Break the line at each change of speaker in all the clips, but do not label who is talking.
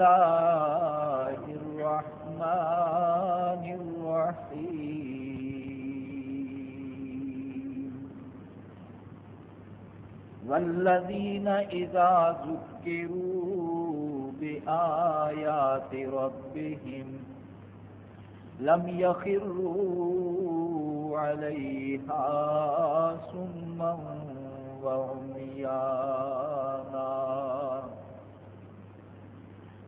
الله الرحمن الرحيم. والذين إذا ذكروا بآيات ربهم لم يخروا عليها سما وعميانا.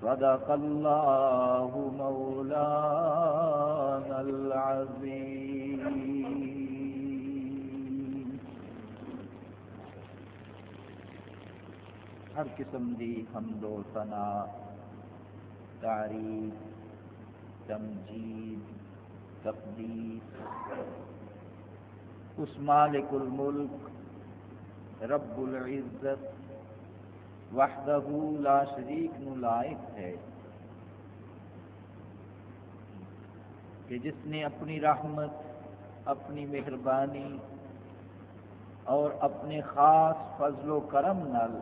صدق الله مولانا العظيم. ہر قسم دی حمد و ثنا، تعریف، تمجید، تقدیس. اس مالک الملک، رب العزت وحدہ لا شریک نو لائق ہے۔ کہ جس نے اپنی رحمت، اپنی مہربانی اور اپنے خاص فضل و کرم نل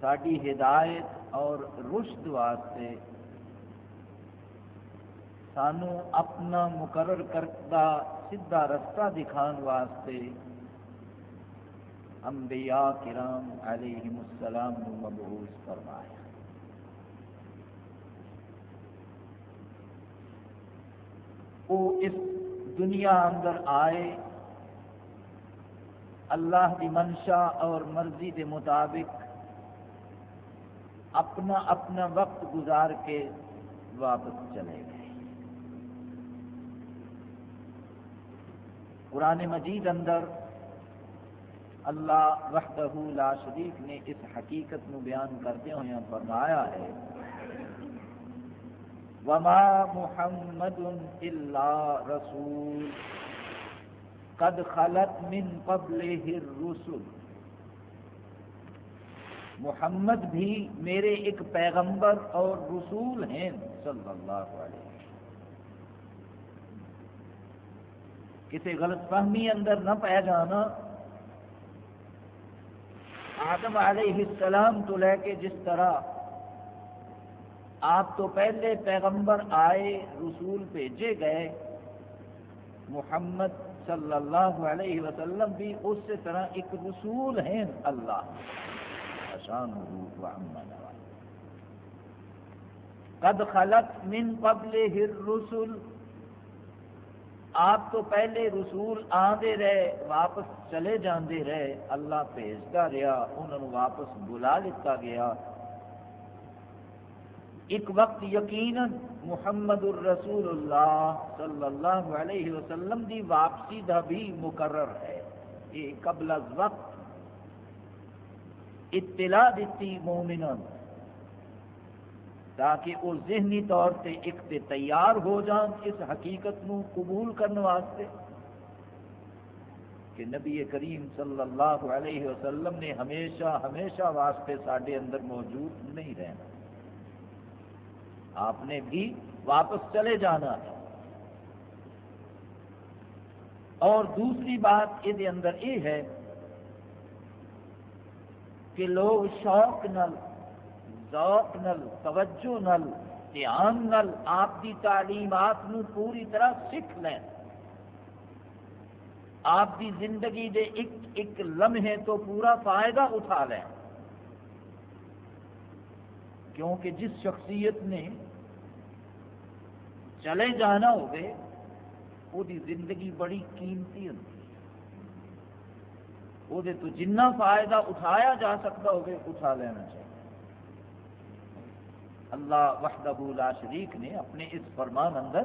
ساری ہدایت اور رشد واسطے سانو اپنا مقرر کردہ سیدھا رستہ دکھان واسطے انبیاء کرام علیہ السلام نو مبعوث فرمایا۔ وہ اس دنیا اندر آئے، اللہ کی منشا اور مرضی کے مطابق اپنا اپنا وقت گزار کے واپس چلے گئے۔ قرآن مجید اندر اللہ وحدہ لا شریف نے اس حقیقت نو بیان کرتے ہوئے فرمایا ہے۔ وما محمد الا رسول۔ قد خلت من قبله الرسل۔ محمد بھی میرے ایک پیغمبر اور رسول ہیں صلی اللہ علیہ وسلم۔ کسی غلط فہمی اندر نہ پایا جانا۔ آدم علیہ السلام تو لے کے جس طرح آپ تو پہلے پیغمبر آئے، رسول بھیجے گئے، محمد صلی اللہ علیہ وسلم بھی اس سے طرح ایک رسول ہیں اللہ۔ قد خلق من قبل الرسل آپ تو پہلے رسول آدھے رہے، واپس چلے جاندے رہے۔ اللہ بھیجتا رہا انہوں نے واپس بلا لیتا گیا۔ ایک وقت یقیناً محمد الرسول اللہ صلی اللہ علیہ وسلم دی واپسی دا بھی مقرر ہے۔ یہ قبل از وقت اطلاع دیتی مومنن تاکہ وہ ذہنی طور پہ ایک تے تیار ہو جان اس حقیقت نو قبول کرنے واسطے کہ نبی کریم صلی اللہ علیہ وسلم نے ہمیشہ ہمیشہ واسطے سارے اندر موجود نہیں رہنا۔ آپ نے بھی واپس چلے جانا ہے۔ اور دوسری بات یہ اندر یہ ہے کہ لوگ شوق نل ذوق نل، توجہ نل، دھیان نل، آپ کی تعلیمات نو پوری طرح سیکھ لیں۔ آپ کی زندگی دے ایک ایک لمحے تو پورا فائدہ اٹھا لیں۔ کیونکہ جس شخصیت نے چلے جانا ہوگے، وہ زندگی بڑی قیمتی ہوتی وہ تو جنہ فائدہ اٹھایا جا سکتا ہوگے، اٹھا لینا چاہیے۔ اللہ وحدہ لا شریک نے اپنے اس فرمان اندر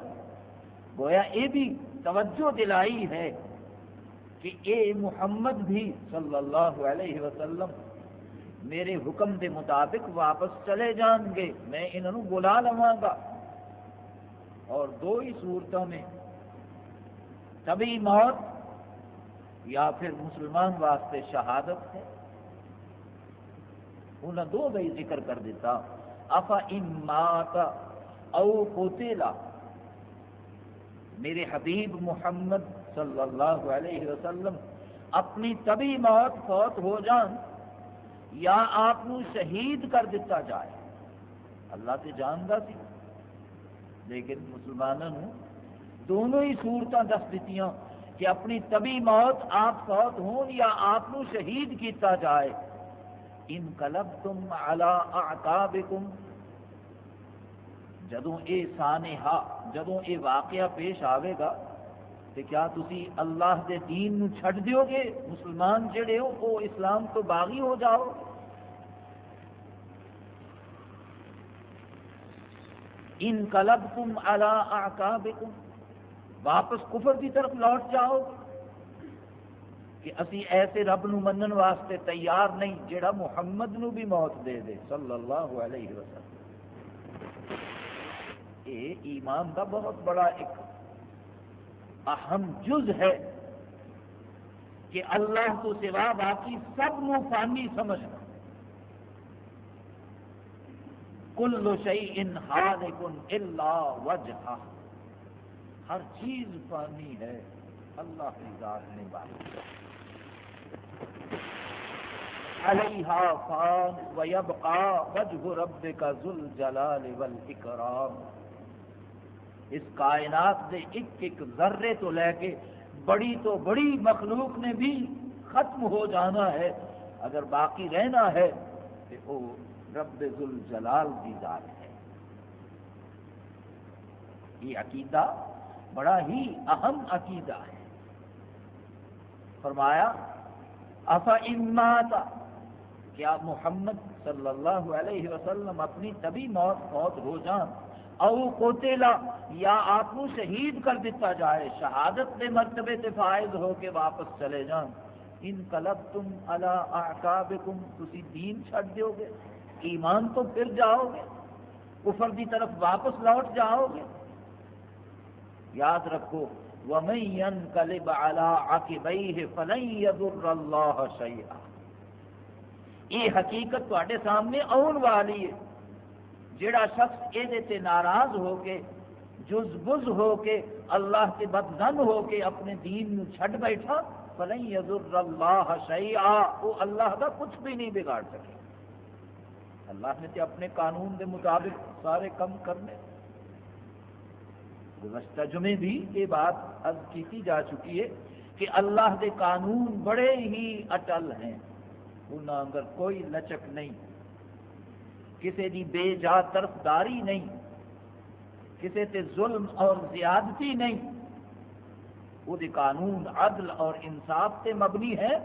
گویا یہ بھی توجہ دلائی ہے کہ اے محمد بھی صلی اللہ علیہ وسلم میرے حکم دے مطابق واپس چلے جان گے، میں انہوں بلا لوا گا۔ اور دو ہی صورتوں میں تبھی موت یا پھر مسلمان واسطے شہادت ہے۔ انہیں دو بھائی ذکر کر دیتا۔ افا امات او قتلا۔ میرے حبیب محمد صلی اللہ علیہ وسلم، اپنی طبی موت فوت ہو جان، یا آپ شہید کر دیتا جائے۔ اللہ سے جانتا سی۔ لیکن مسلمانوں دونوں ہی صورتیں دس دیتی کہ اپنی طبی موت آپ فوت ہون یا آپ شہید کیتا جائے۔ ان کلب تم اعتابکم جدوں اے سانحہ، جدوں اے واقعہ پیش آئے گا تو کیا تسی اللہ دے دین نو چھڑ دیو گے؟ مسلمان جڑے ہو، وہ اسلام تو باغی ہو جاؤ۔ ان کلب تم اللہ واپس کفر کی طرف لوٹ جاؤ۔ کہ اسی ایسے رب نو منن واسطے تیار نہیں جڑا محمد نو بھی موت دے دے، صلی اللہ علیہ وسلم۔ یہ ایمان کا بہت بڑا ایک اہم جز ہے کہ اللہ تو سوا باقی سب نو فانی سمجھنا۔ کل شعی ان کن اللہ وجہ ہر چیز فانی ہے، اللہ کی ذات نے بات علیہا فان ویبقا وجہ ربک ذل جلال والاکرام۔ اس کائنات سے ایک ایک ذرے تو لے کے بڑی تو بڑی مخلوق نے بھی ختم ہو جانا ہے۔ اگر باقی رہنا ہے تو وہ رب ذل جلال کی ذات ہے۔ یہ عقیدہ بڑا ہی اہم عقیدہ ہے۔ فرمایا افا اماتا کیا محمد صلی اللہ علیہ وسلم اپنی تبھی موت موت ہو جان؟ او کوتےلا یا آپ شہید کر دیتا جائے، شہادت کے مرتبے سے فائد ہو کے واپس چلے جان؟ ان کلب تم اللہ تسی دین چھڑ دیو گے، ایمان تو پھر جاؤ گے، کفر کی طرف واپس لوٹ جاؤ گے۔ یاد رکھو وَمَن يَنْقَلِبْ عَلَىٰ عَقِبَيْهِ فَلَن يَضُرَّ اللَّهَ شَيْئًا۔ یہ حقیقت تواڈے سامنے آن والی ہے۔ جڑا شخص یہ ناراض ہو کے جز بز ہو کے، اللہ کے بدزن ہو کے اپنے دین نو چھڈ بیٹھا، فلن یضر اللہ شیئا وہ اللہ کا کچھ بھی نہیں بگاڑ سکے۔ اللہ نے تو اپنے قانون کے مطابق سارے کم کرنے۔ گزشتہ جمعے بھی یہ بات عرض کی جا چکی ہے کہ اللہ کے قانون بڑے ہی اٹل ہیں۔ انہوں اگر کوئی لچک نہیں۔ کسی دی بے جا طرفداری نہیں۔ کسی تے ظلم اور زیادتی نہیں۔ وہ قانون عدل اور انصاف تے مبنی ہے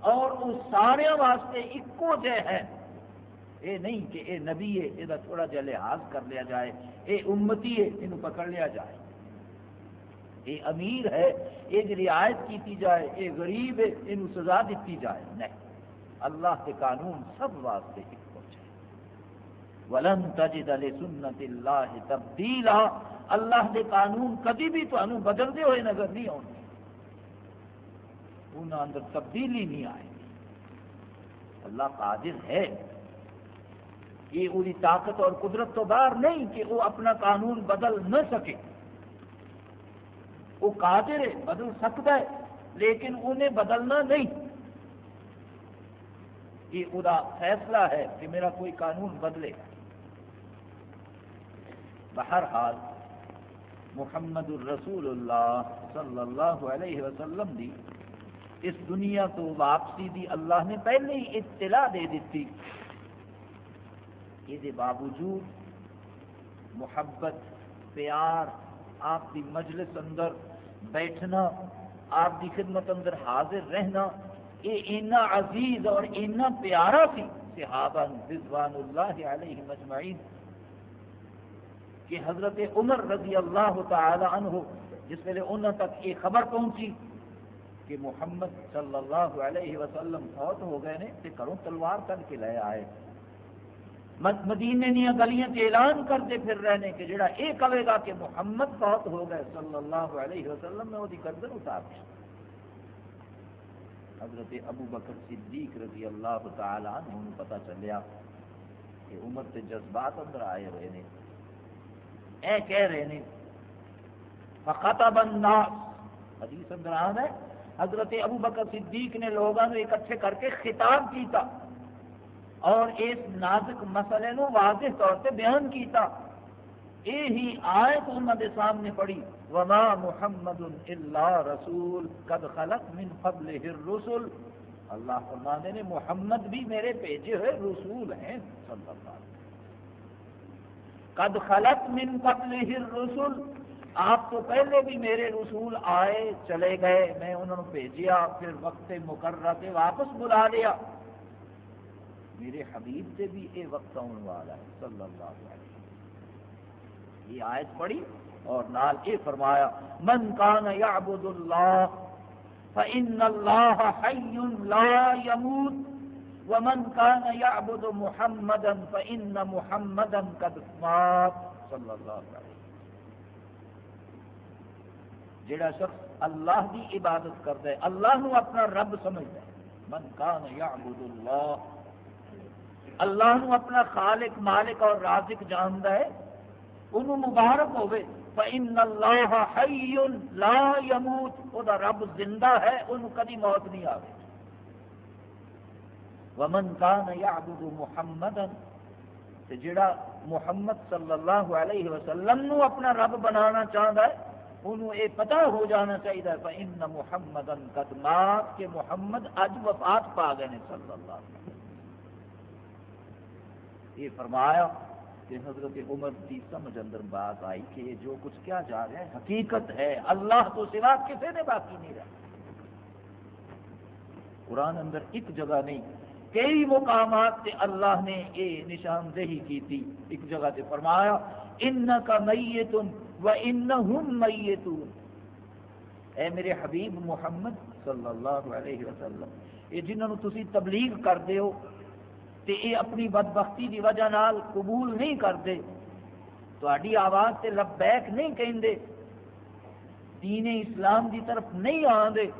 اور وہ سارے واسطے ایکو جہ ہے۔ اے نہیں کہ اے نبی ہے یہ تھوڑا جا لحاظ کر لیا جائے۔ اے امتی ہے یہ پکڑ لیا جائے۔ اے امیر ہے یہ رعایت کیتی جائے، اے غریب ہے یہ سزا دیتی جائے۔ نہیں، اللہ کے قانون سب واسطے ایک ولن تجد لسنت اللہ تبدیلا۔ اللہ دے قانون کدی بھی تو بدلتے ہوئے نظر نہیں آؤں انہوں اندر تبدیلی نہیں آئے اللہ قادر ہے۔ یہ وہی طاقت اور قدرت تو باہر نہیں کہ وہ اپنا قانون بدل نہ سکے۔ وہ قادر ہے، بدل سکتا ہے، لیکن انہیں بدلنا نہیں۔ یہ وہ فیصلہ ہے کہ میرا کوئی قانون بدلے۔ بہرحال، محمد الرسول اللہ صلی اللہ علیہ وسلم دی اس دنیا تو واپسی دی اللہ نے پہلے ہی اطلاع دے دیتی۔ یہ باوجود محبت، پیار آپ کی مجلس اندر بیٹھنا، آپ کی خدمت اندر حاضر رہنا یہ اینا عزیز اور اینا پیارا سی صحابہ رضوان اللہ علیہ مجمعین، کہ حضرت عمر رضی اللہ تعالی عنہ، جس ویلے انہوں تک یہ خبر پہنچی کہ محمد صلی اللہ علیہ وسلم فوت ہو گئے نے، تے کروں تلوار کر کے لے آئے۔ مدینے دیا گلیاں اعلان کرتے پھر رہنے کہ جڑا یہ کہے گا کہ محمد فوت ہو گئے، صلی اللہ علیہ وسلم، میں وہ گردن اتار دیا۔ حضرت ابو بکر صدیق رضی اللہ تعالی عنہ پتا چلیا کہ عمر کے جذبات اندر آئے ہوئے نے۔ اے کہہ رہے ہیں فخطب الناس۔ حدیث اندر آن ہے، حضرت ابو بکر صدیق نے لوگوں نے اکٹھے کر کے خطاب کیتا۔ اور اس نازک مسئلے نو واضح طور سے بیان کیتا۔ یہی آیت انہوں نے سامنے پڑھی۔ وما محمد الا رسول قد خلق من قبل الرسل۔ اللہ فرمانے نے محمد بھی میرے بھیجے ہوئے رسول ہیں صلی اللہ علیہ وسلم۔ قد خلق من قبل الرسل۔ آپ تو پہلے بھی میرے رسول آئے، چلے گئے، میں انہوں نے بھیجیا، پھر وقت مقررہ کے واپس بلا لیا۔ میرے حبیب سے بھی یہ وقت آنے والا ہے، صلی اللہ علیہ وسلم۔ یہ آیت پڑھی اور نال یہ فرمایا، من کان یعبد اللہ فإن اللہ حی لا يموت ومن کان یعبد محمدا فإن محمدا قد مات۔ صلی اللہ علیہ وسلم۔ جڑا شخص اللہ دی عبادت کرتا ہے، اللہ نو اپنا رب سمجھتا ہے۔ من کان یعبد اللہ اللہ نو اپنا خالق، مالک اور رازق جانتا ہے۔ انہوں مبارک ہوئے۔ فَإِنَّ اللَّهَ حَيٌّ لَا يَمُوتُ۔ او دا رب زندہ ہے، انہوں کدی موت نہیں آوے۔ وَمَنْ كَانَ يَعْبُدُ مُحَمَّدًا۔ جڑا محمد صلی اللہ علیہ وسلم نو اپنا رب بنانا چاہتا ہے، انہوں یہ پتا ہو جانا چاہیے فَإِنَّ مُحَمَّدًا قَدْ مَاتْ، کہ محمد اج وفات پا گئے صلی اللہ علیہ وسلم۔ یہ فرمایا کہ حضرت عمر کی سمجھ اندر بات آئی کہ یہ جو کچھ کیا جا رہا ہے، حقیقت ہے۔ اللہ تو سوا کسی نے باقی نہیں رہا۔ قرآن اندر ایک جگہ نہیں، کئی مقامات سے اللہ نے یہ نشاندہی کی تھی۔ ایک جگہ سے فرمایا ان کا میتن و ان میتون. اے میرے حبیب محمد صلی اللہ علیہ وسلم، یہ جنہوں تسی تبلیغ کر ہو تے اے اپنی بدبختی دی وجہ نال قبول نہیں کرتے۔ تاری آواز تے لبیک نہیں کہندے۔ دین اسلام دی طرف نہیں آدھے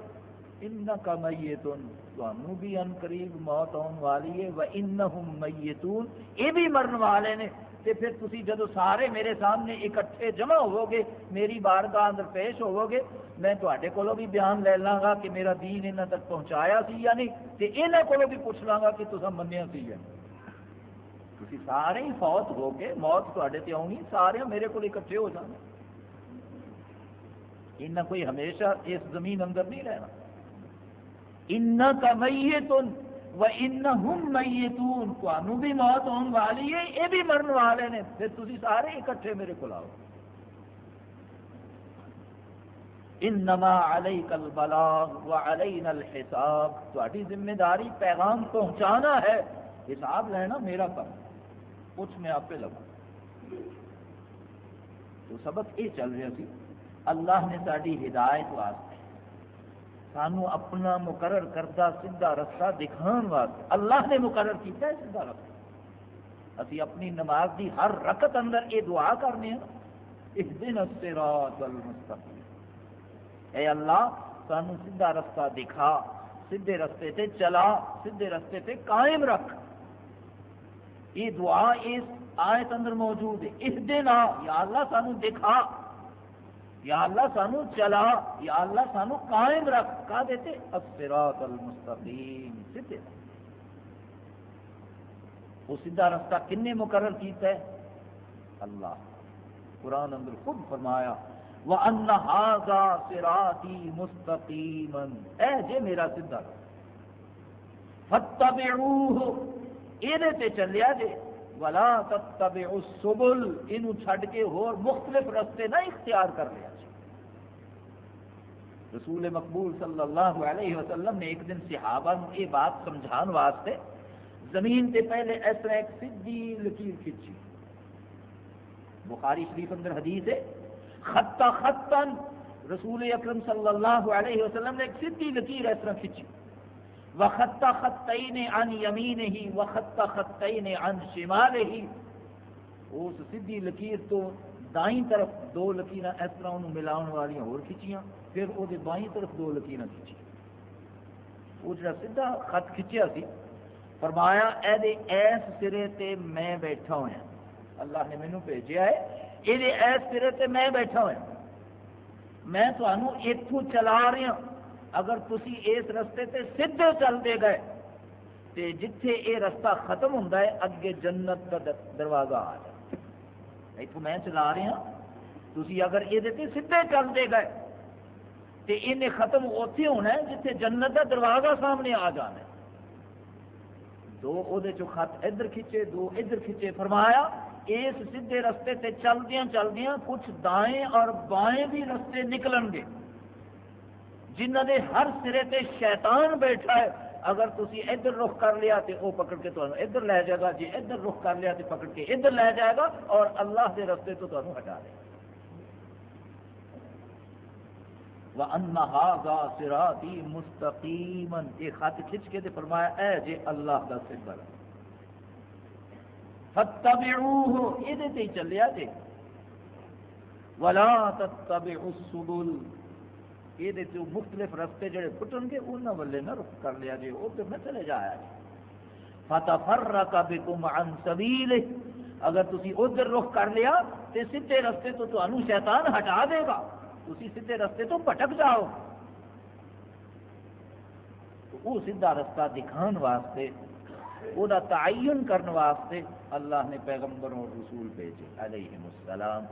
ان کا میتون تمہوں بھی ان قریب موت آن والی ہے۔ و انہم میتون۔ یہ بھی مرن والے نے۔ تے پھر تسی جدو سارے میرے سامنے اکٹھے جمع ہوو گے میری بارگاہ اندر پیش ہوو گے میں تے کو بھی بیان لے لاں گا کہ میرا دین یہاں تک پہنچایا سی یا نہیں، تے یہاں کو بھی پوچھ لاں گا کہ تصا منیا سی یا تھی سارے ہی فوت ہو کے موت تے آنی، سارے میرے کو اکٹھے ہو جانا ان کوئی ہمیشہ اس زمین اندر نہیں رہنا۔ ان کا میتن وَإِنَّهُمْ بھی موت ہونے والی ہے، یہ بھی مرن والے نے۔ پھر تھی سارے اکٹھے میرے کو آؤ۔ انما علیک البلاغ وعلینا الحساب۔ تہاڈی ذمہ داری پیغام پہنچانا ہے۔ حساب لینا میرا کام کچھ میں آپ پہ لگا تو سبق یہ چل رہا سی اللہ نے ساری ہدایت واسطے سانو اپنا مقرر کردہ سیدھا رستہ دکھان واسطے۔ اللہ نے مقرر کیتا ہے سیدھا رستہ۔ اسی اپنی نماز دی ہر رکت اندر یہ دعا کرنے ہیں۔ اس دن الصراط المستقیم۔ اے اللہ، سانو سیدھا رستہ دکھا، سیدھے رستے تے چلا، سیدھے رستے تے قائم رکھ۔ یہ دعا اس آیت اندر موجود ہے۔ اس دن آ، یا اللہ، سانو دکھا۔ یا اللہ سانو چلا، یا اللہ سانو قائم رکھ۔ کا دیتے؟ الصراط المستقیم۔ سیدھے۔ وہ سیدھا رستہ کنے مقرر کیتا ہے؟ اللہ۔ قرآن اندر خود فرمایا، وَأَنَّ هَذَا صِرَاطِي مُسْتَقِيمًا۔ اے جے میرا سیدھا فَاتَّبِعُوهُ۔ ایدے تے چلیا جے۔ وَلَا تَتَّبِعُوا السُّبُلْ۔ انہوں چھڑ کے اور مختلف رستے نہ اختیار کر لیا۔ رسول مقبول صلی اللہ علیہ وسلم نے ایک دن صحابہ یہ بات سمجھان واسطے زمین تے پہلے اس طرح ایک سیدھی لکیر کھینچی۔ بخاری شریف اندر حدیث ہے، خطا خطن رسول اکرم صلی اللہ علیہ وسلم نے ایک سیدھی لکیر اس طرح کھینچی۔ وخط خطین ان یمین ہی وخط خطین ان شمال ہی اس سیدھی لکیر تو دائیں طرف دو لکیر اس طرح انہوں ملاؤن والی اور کھچیاں پھر وہ بائیں طرف دو لکیر کھچی وہ جڑا سیدھا خط کھچیا سی، فرمایا، اے دے ایس سرے تے میں بیٹھا ہوا اللہ نے مینو بھیجا ہے یہ ایس سرے تے میں بیٹھا ہوا میں تمہوں اتوں چلا رہا ہاں۔ اگر تھی اس رستے تے سیدھے چلتے گئے، تے جتھے یہ رستہ ختم ہوتا ہے، اگے جنت کا دروازہ آ جائے۔ اتوں میں چلا رہا ہاں۔ تھی اگر یہ سیدھے چلتے گئے تو انہیں ختم اتے ہونا ہے جتھے جنت کا دروازہ سامنے آ جانا ہے۔ دو وہ خط ادھر کھچے، دو ادھر کھچے، فرمایا اس سیدھے رستے سے چلدیا چلدیا کچھ دائیں اور بائیں بھی رستے نکلن گے۔ جنہ دے ہر سرے تے شیطان بیٹھا ہے، اگر تھی ادھر رخ کر لیا تو وہ پکڑ کے تمہیں ادھر لے جائے گا جی ادھر رخ کر لیا تو پکڑ کے ادھر لے جائے گا اور اللہ دے رستے تو تمہیں ہٹا دے۔ گا وَأَنَّهَا سِرَاتِي مُسْتَقِيمًا۔ یہ خط کھچ کے فرمایا، اے جے اللہ کا سر فَاتَّبِعُوهُ۔ یہ دیتے چلیا جے وَلَا تَتَّبِعُوا السُّبُلِ۔ یہ دیتے مختلف رستے جڑے پٹن گے، انہاں والے نہ رخ کر لیا جے وہ تو نہ چلے جایا جے۔ فَتَفَرَّقَ بِكُمْ عَنْ سَبِيلِهِ۔ اگر تسی ادھر رخ کر لیا، تے سیدھے رستے تو تانوں شیطان ہٹا دے گا۔ تھی سیدھے رستے تو بھٹک جاؤ۔ تو وہ سیدھا رستہ دکھان واسطے وہ تعین کرنے واسطے اللہ نے پیغمبر اور رسول بھیجے علیہ السلام،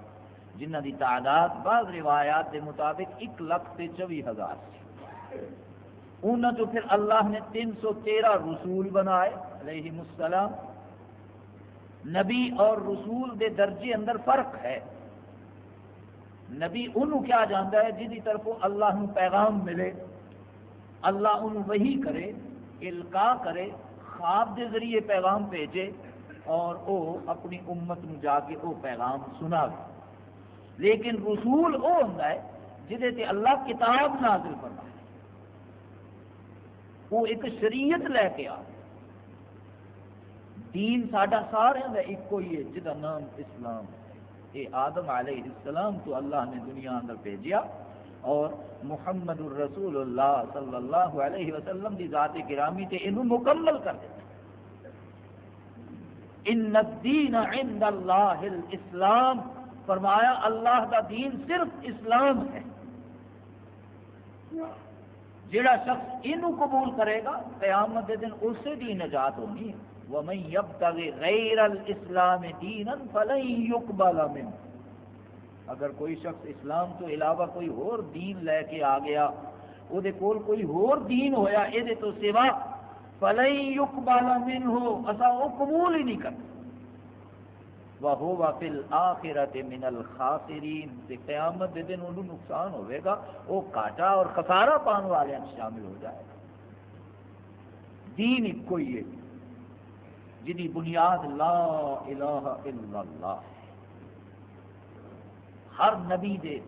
جنہ دی تعداد بعض روایات کے مطابق ایک لاکھ سے چوبی ہزار سی۔ انہوں جو پھر اللہ نے تین سو تیرہ رسول بنائے علیہ السلام، نبی اور رسول دے درجے اندر فرق ہے۔ نبی انہوں کیا جانتا ہے جی طرف اللہ نو پیغام ملے، اللہ انہوں وہی کرے القا کرے، خواب دے ذریعے پیغام بھیجے اور او اپنی امت نو جا کے او پیغام سنا لیکن رسول وہ ہوں جہے اللہ کتاب نازل کرنا ہے وہ ایک شریعت لے کے آ۔ دین ساڈا سارے کا ایک ہی ہے جہاں نام اسلام۔ ہے آدم علیہ السلام، تو اللہ نے دنیا اندر بھیجیا اور محمد الرسول اللہ صلی اللہ علیہ وسلم کی ذات گرامی تے انہوں مکمل کر دیا ان الدین عند اللہ الاسلام، فرمایا اللہ کا دین صرف اسلام ہے۔ جڑا شخص انہوں قبول کرے گا، قیامت دن اسے دی نجات ہونی ہے۔ ومن يبتغي غیر الاسلام دینا فلن يقبل منه. اگر کوئی شخص اسلام تو علاوہ کوئی اور دین لے کے آ گیا، وہ کول کوئی اور دین ہویا یہ تو سوا فلن يقبل منه، اسا وہ قبول ہی نہیں کرتا وَهُوَ فِي الْآخِرَةِ مِنَ الْخَاسِرِينَ۔ تے قیامت دے دن انہوں نقصان ہوئے گا، وہ کاٹا اور خسارہ پان والے شامل ہو جائے گا۔ دین ایک کوئی ہے۔ جنی بنیاد لا الہ الا اللہ۔ ہر نبی دے،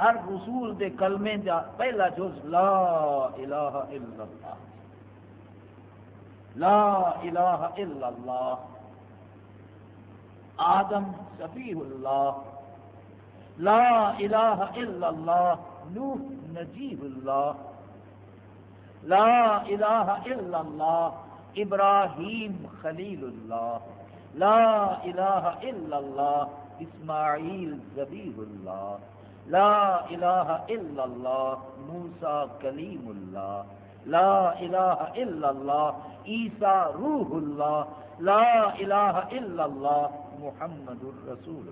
ہر رسول دے کلمے دا پہلا جز لا الہ الا اللہ۔ لا الہ الا اللہ۔ آدم صفیح اللہ۔ لا الہ الا اللہ۔ نوح نجیب اللہ۔ لا الہ الا اللہ۔ ابراہیم خلیل اللہ لا الہ الا اللہ اسماعیل ذبیح اللہ لا الہ الا اللہ موسیٰ کلیم اللہ لا الہ الا اللہ عیسیٰ روح اللہ لا الہ الا اللہ محمد الرسول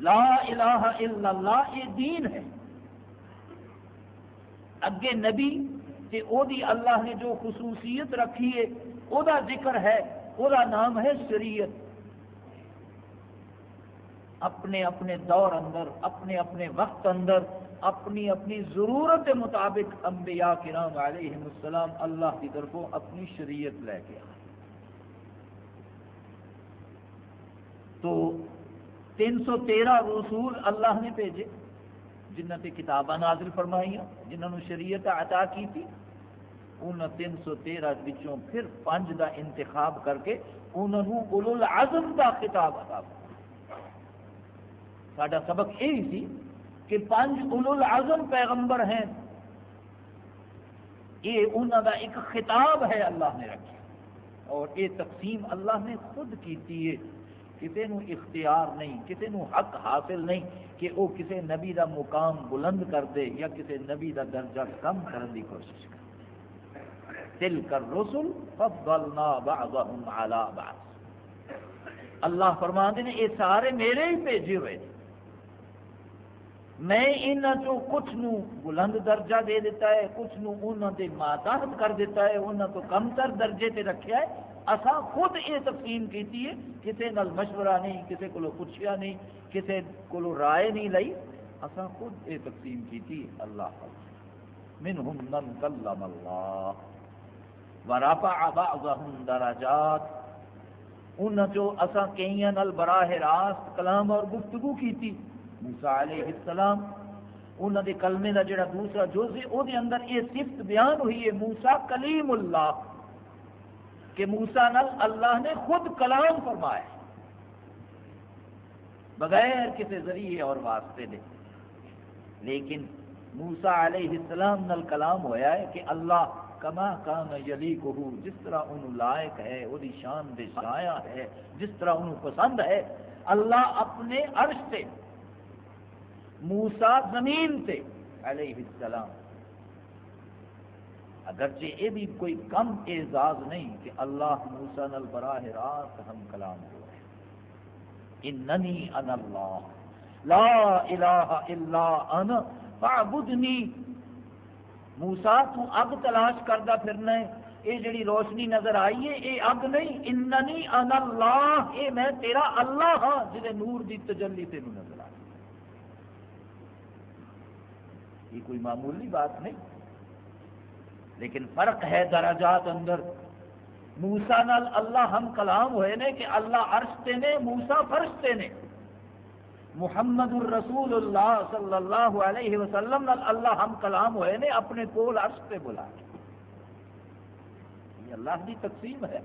لا الہ الا اللہ یہ دین ہے. اگے نبی کہ او دی اللہ نے جو خصوصیت رکھی ہے او دا ذکر ہے او دا نام ہے شریعت۔ اپنے اپنے دور اندر، اپنے اپنے وقت اندر، اپنی اپنی ضرورت کے مطابق انبیاء کرام علیہ السلام اللہ کی طرفوں اپنی شریعت لے کے آئے۔ تو تین سو تیرہ رسول اللہ نے بھیجے جنہ تے کتاباں نازل فرمائیاں، جنہوں نے شریعت عطا کی تھی۔ ان تین سو تیرہ بچوں پھر پانچ دا انتخاب کر کے انہوں اولو العظم دا خطاب عطا ساڈا سبق یہی سی کہ پانچ اولو العظم پیغمبر ہیں۔ یہ انہوں دا ایک خطاب ہے اللہ نے رکھا۔ اور یہ تقسیم اللہ نے خود کیتی ہے۔ کسی نو اختیار نہیں کسی نو حق حاصل نہیں کہ وہ کسی نبی دا مقام بلند کر دے یا کسی نبی دا درجہ کم کرنے کی کوشش کرے۔ تل کر رسول فضلنا بعضهم على بعض۔ اللہ فرماندے نے، یہ سارے میرے ہی بھیجے ہوئے تھے۔ میں انہوں کچھ نو بلند درجہ دے دیتا ہے، کچھ نو انہوں دے ماتحت کر دیتا ہے انہوں تو کم تر درجے تے رکھیا ہے۔ اسا خود یہ تقسیم کیتی ہے کسی نال مشورہ نہیں کسی کو پوچھیا نہیں کسی کو رائے نہیں لئی۔ اسا خود یہ تقسیم کیتی اللہ منہم من کلم اللہ۔ ورفع بعضهم درجات۔ انہوں جو اسا کئیاں نال براہ راست کلام اور گفتگو کیتی موسا علیہ السلام انہوں دے کلمے دا جڑا دوسرا جز ہے وہ اندر یہ صفت بیان ہوئی ہے موسا کلیم اللہ، کہ موسا نل اللہ نے خود کلام فرمایا بغیر کسی ذریعے اور واسطے دے۔ لیکن موسا علیہ السلام نل کلام ہویا ہے کہ اللہ کما کان یلی کو جس طرح ان لائق ہے وہ شان دے شایا ہے، جس طرح انہوں پسند ہے، اللہ اپنے عرش سے موسا زمین سے علیہ السلام۔ اگرچہ یہ بھی کوئی کم اعزاز نہیں کہ اللہ موسا نل براہ راست ہم کلام ہو اننی ان اللہ، لا الہ الا ان فعبدنی موسا تو اگ تلاش کردہ پھرنا ہے یہ جڑی روشنی نظر آئی ہے یہ اگ نہیں، اننی ان اللہ یہ میں تیرا اللہ ہاں جہے نور دی تجلی تینوں نظر آئی۔ یہ کوئی معمولی بات نہیں۔ لیکن فرق ہے درجات اندر۔ موسا نال اللہ ہم کلام ہوئے نے کہ اللہ عرشتے نے موسا فرشتے نے۔ محمد الرسول اللہ صلی اللہ علیہ وسلم نال اللہ ہم کلام ہوئے نے اپنے کول عرش پہ بلا یہ اللہ کی تقسیم ہے۔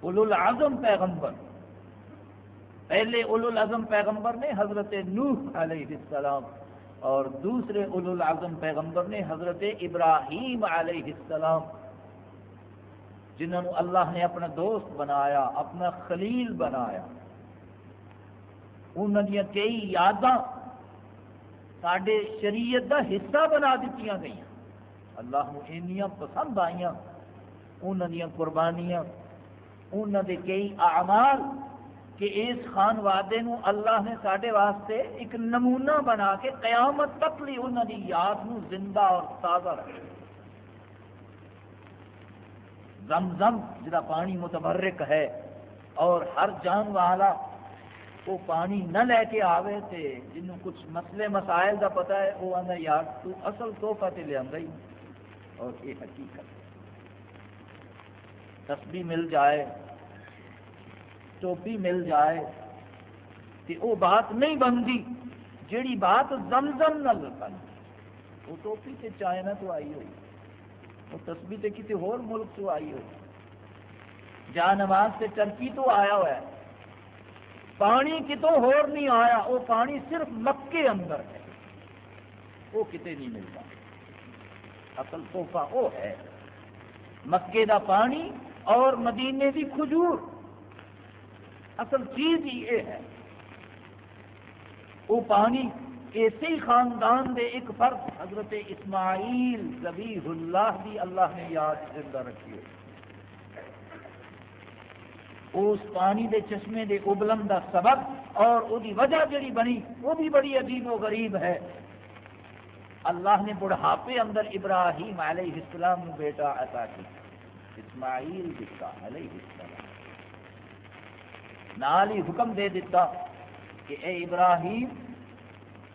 اولو العظم پیغمبر۔ پہلے اولو العظم پیغمبر نے حضرت نوح علیہ السلام اور دوسرے اولو العظم پیغمبر نے حضرت ابراہیم علیہ السلام، جنہوں نے اللہ نے اپنا دوست بنایا، اپنا خلیل بنایا۔ انہوں کئی یاداں سڈے شریعت دا حصہ بنا دیتی گئی اللہ نے اینیاں پسند آئی انہوں قربانیاں، انہوں دے کئی اعمال کہ اس خان وادے نو اللہ نے سارے واسطے ایک نمونہ بنا کے قیامت تک لی انہوں کی یاد نو زندہ اور تازہ رکھے۔ زم زم جا پانی متبرک ہے اور ہر جان والا وہ پانی نہ لے کے آوے تے جنوں کچھ مسئلے مسائل دا پتا ہے، وہ آدھا یار تو اصل توحفہ تے لیا ہی۔ اور یہ حقیقت تسبیح مل جائے، ٹوپی مل جائے تو وہ بات نہیں بنتی جیڑی بات زمزم نہ بن وہ ٹوپی سے چائنا تو آئی ہوئی، وہ تسبی سے کسی ہور ملک تو آئی ہوئی۔ جا نماز سے ٹرکی تو آیا ہوا ہے۔ پانی کتوں ہور نہیں آیا، وہ پانی صرف مکے اندر ہے۔ وہ کتے نہیں ملتا۔ اصل توحفہ وہ ہے۔ مکے دا پانی اور مدینے دی کھجور۔ اصل چیز ہی یہ ہے۔ وہ پانی اسی خاندان دے ایک فرد، حضرت اسماعیل زبی اللہ بھی اللہ نے یاد زندہ رکھی ہے اس پانی دے چشمے دے ابلم دا سبب اور وہ وجہ جڑی بنی وہ بھی بڑی عجیب و غریب ہے۔ اللہ نے بڑھاپے اندر ابراہیم علیہ السلام بیٹا عطا کی اسماعیل دکھا علیہ السلام۔ نال ہی حکم دے دیتا کہ اے ابراہیم،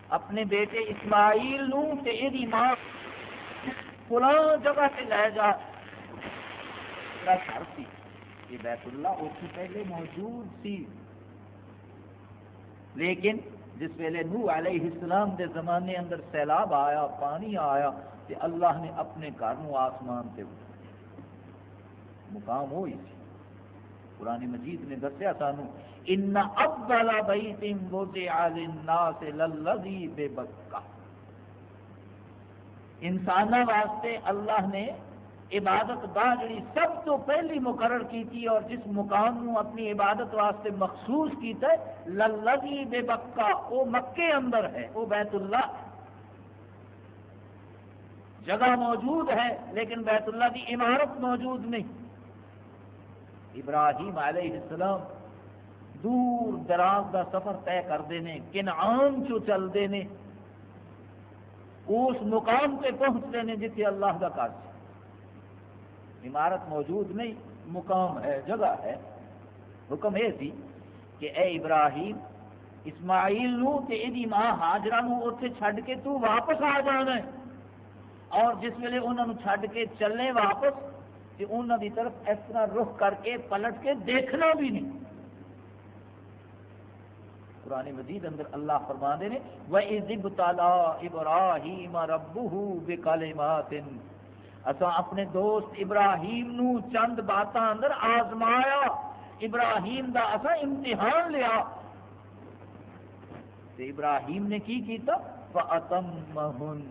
اپنے بیٹے اسماعیل نو تے ایدی ماں فلاں جگہ سے لے جا۔ گھر سی۔ یہ بیت اللہ اس سے پہلے موجود سی لیکن جس ویلے نو علیہ السلام دے زمانے اندر سیلاب آیا، پانی آیا تو اللہ نے اپنے گھر آسمان سے مقام ہوئی سی قرآن مجید نے دسیا سانو، ان اول بیت وضع للناس للذی ببکہ. انسانوں واسطے اللہ نے عبادت گاہ جڑی سب تو پہلی مقرر کی اور جس مقام نو اپنی عبادت واسطے مخصوص کیتا ہے للذی ببکہ وہ مکے اندر ہے، وہ بیت اللہ جگہ موجود ہے، لیکن بیت اللہ کی عمارت موجود نہیں۔ ابراہیم علیہ السلام دور دراز کا سفر طے کرتے ہیں کنعان چو چلتے ہیں اس مقام پہ پہنچتے ہیں جتنے اللہ کا کر عمارت موجود نہیں، مقام ہے، جگہ ہے۔ حکم یہ سی کہ اے ابراہیم، اسماعیل نو تے ایدی ماں حاجرہ نو اتنے چھڈ کے تو واپس آ جانا ہے۔ اور جس ویلے انہوں نے چھڈ کے چلنے واپس کہ انہوں کی طرف اس طرح رخ کر کے پلٹ کے دیکھنا بھی نہیں۔ قرآن مجید اندر اللہ فرما دے نے، وَإِذِ ابْتَلَى إِبْرَاهِيمَ رَبُّهُ بِكَلِمَاتٍ اسا اپنے دوست ابراہیم نو چند باتاں اندر آزمایا۔ ابراہیم دا اسا امتحان لیا۔ تے ابراہیم نے کی کیتا؟ فَأَتَمَّهُنْ۔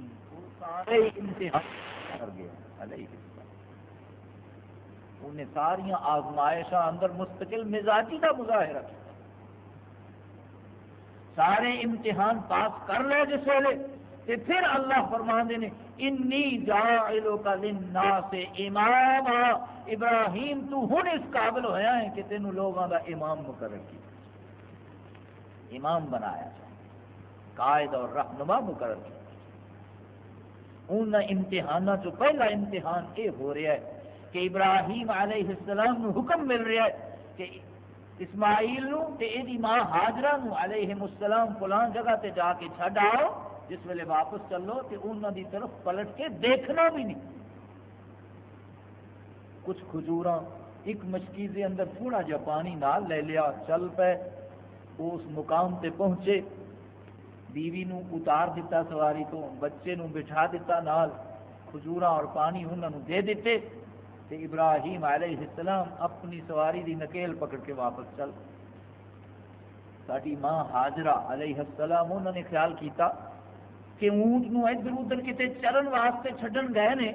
سارے امتحان کر گیا، علیہ السلام۔ انہیں ساری آزمائشاں اندر مستقل مزاجی کا مظاہرہ کیا سارے امتحان پاس کر لے جس ویلے۔ تے پھر اللہ فرما نے انی جاعلو کا لنا سے امام ابراہیم، تو ہن اس قابل ہویا ہے کہ تینوں لوگوں کا امام مقرر کیا امام بنایا قائد اور رہنما مقرر کیا ان امتحانوں چ پہلا امتحان یہ ہو رہا ہے کہ ابراہیم علیہ السلام نو حکم مل رہا ہے کہ اسماعیل نو تے ایدی ماں حاجرہ نو علیہ السلام فلان جگہ تے جا کے چھڈ آؤ۔ جس ویلے واپس چلو تے انہوں دی طرف پلٹ کے دیکھنا بھی نہیں۔ کچھ کھجوراں، ایک مشکی دے اندر تھوڑا جا پانی نال لے لیا، چل پے۔ اس مقام تے پہنچے۔ بیوی نو اتار دیتا سواری تو، بچے نو بٹھا دیتا نال۔ کھجوراں اور پانی انہوں نے دے دیتے۔ کہ ابراہیم علیہ السلام اپنی سواری دی نکیل پکڑ کے واپس چل۔ ساری ماں حاجرہ علیہ السلام انہوں نے خیال کیتا۔ کہ اونٹ نو ادھر ادھر کتے چلن واسطے چھڈن گئے نے۔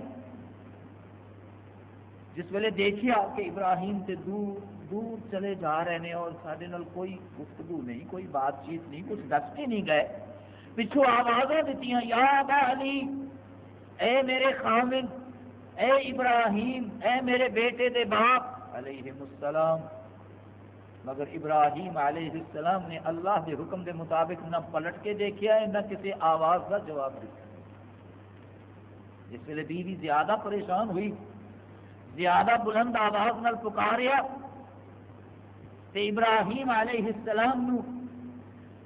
جس ویلے دیکھیا کہ ابراہیم سے دور دور چلے جا رہے ہیں اور سارے نال کوئی گفتگو نہیں، کوئی بات چیت نہیں، کچھ دس کے نہیں گئے۔ پچھو آوازیں دیتی یا بالی اے میرے خامن اے ابراہیم، اے میرے بیٹے دے باپ علیہ السلام۔ مگر ابراہیم علیہ السلام نے اللہ کے حکم کے مطابق نہ پلٹ کے دیکھا ہے، نہ کسی آواز کا جواب دیا۔ جس ویلے بیوی زیادہ پریشان ہوئی، زیادہ بلند آواز نال پکاریا تے ابراہیم علیہ السلام نو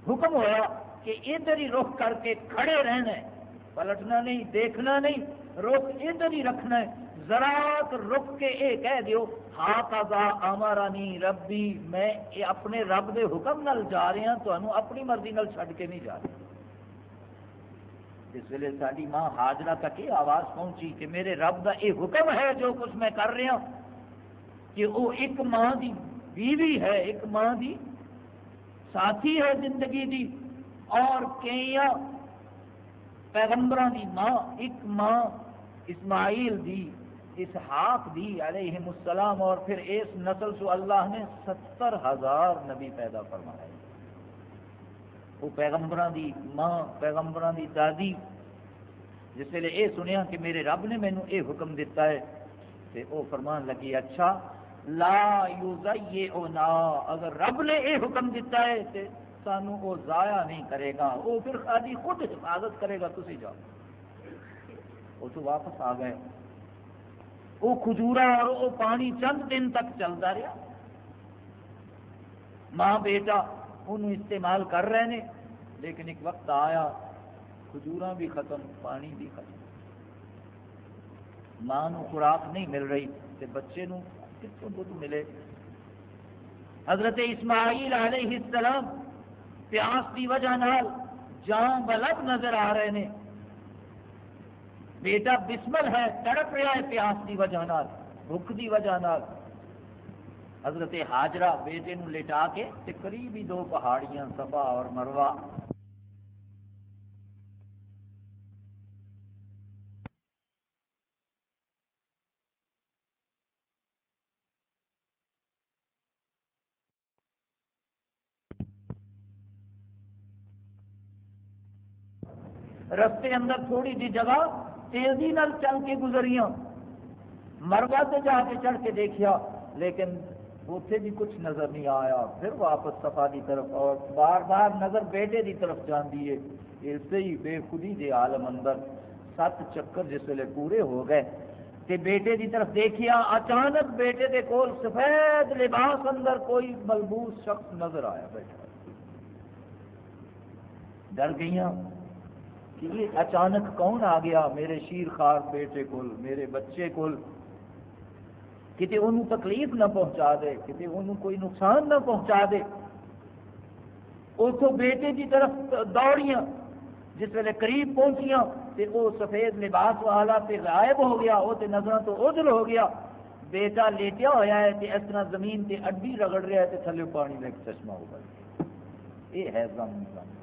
حکم ہوا کہ ادھر ہی رخ کر کے کھڑے رہنا ہے۔ پلٹنا نہیں، دیکھنا نہیں، رخ ادھر ہی رکھنا ہے۔ ذرا رک کے اے کہہ دیو ہاتھ آمارا نی ربی، میں اپنے رب دے حکم نال جا رہا ہاں، تو اپنی مرضی نال چھڈ کے نہیں جا رہا جس ویلے ساری ماں حاجرہ تک یہ آواز پہنچی کہ میرے رب دا اے حکم ہے جو کچھ میں کر رہا ہاں، کہ وہ ایک ماں دی بیوی ہے، ایک ماں دی ساتھی ہے زندگی دی، اور کئی پیغمبر دی ماں، ایک ماں اسماعیل دی اسحاق دی علیہ السلام اور پھر اس نسل سے اللہ نے ستر ہزار نبی پیدا فرمائے۔ وہ پیغمبران دی ماں پیغمبران دی دادی۔ جس ویلے یہ سنیا کہ میرے رب نے مینو یہ حکم دیتا ہے تے او فرمان لگی اچھا لا یوزیئونا اگر رب نے یہ حکم دیتا ہے تے سانو وہ ضائع نہیں کرے گا وہ پھر خالی خود حفاظت کرے گا تھی جاؤ۔ وہ تو واپس آ گئے۔ وہ کھجورا اور وہ پانی چند دن تک چلتا رہا۔ ماں بیٹا انہوں استعمال کر رہے ہیں لیکن ایک وقت آیا، کھجورا بھی ختم، پانی بھی ختم۔ ماں نو خوراک نہیں مل رہی تے بچے نو کتوں دودھ ملے؟ حضرت اسماعیل علیہ السلام پیاس کی وجہ نال جان بلب نظر آ رہے ہیں بیٹا بسمل ہے، تڑپ رہا ہے پیاس کی وجہ نال، بھوک کی وجہ نال۔ حضرت حاجرہ بیٹے نو لٹا کے قریبی دو پہاڑیاں سفا اور مروا رستے اندر تھوڑی جی جگہ تیزی نال چل کے گزریاں۔ مروا سے جا کے چڑھ کے دیکھیا، لیکن اتنے بھی کچھ نظر نہیں آیا۔ پھر واپس سفا کی طرف اور بار بار نظر بیٹے کی طرف جاندی ہے۔ اسے ہی بے خودی دے عالم اندر سات چکر جس ویلے پورے ہو گئے۔ تے بیٹے کی طرف دیکھیا، اچانک بیٹے دے کول سفید لباس اندر کوئی ملبوس شخص نظر آیا بیٹھا۔ ڈر گئیاں۔ کہ یہ اچانک کون آ گیا؟ میرے شیر خار بیٹے کول میرے بچے کول کتنے انہوں تکلیف نہ پہنچا دے کتنے انہوں کوئی نقصان نہ پہنچا دے۔ اتو بیٹے کی طرف دوڑیاں، جس ویلے قریب پہنچیاں، تے وہ سفید لباس والا تے غائب ہو گیا وہ تے نظر تو اوجل ہو گیا۔ بیٹا لیٹیا ہوا ہے تے اس طرح زمین تے اڈی رگڑ رہا ہے تے تھلے پانی کا ایک چشمہ ہو گیا۔ یہ ہے غم غم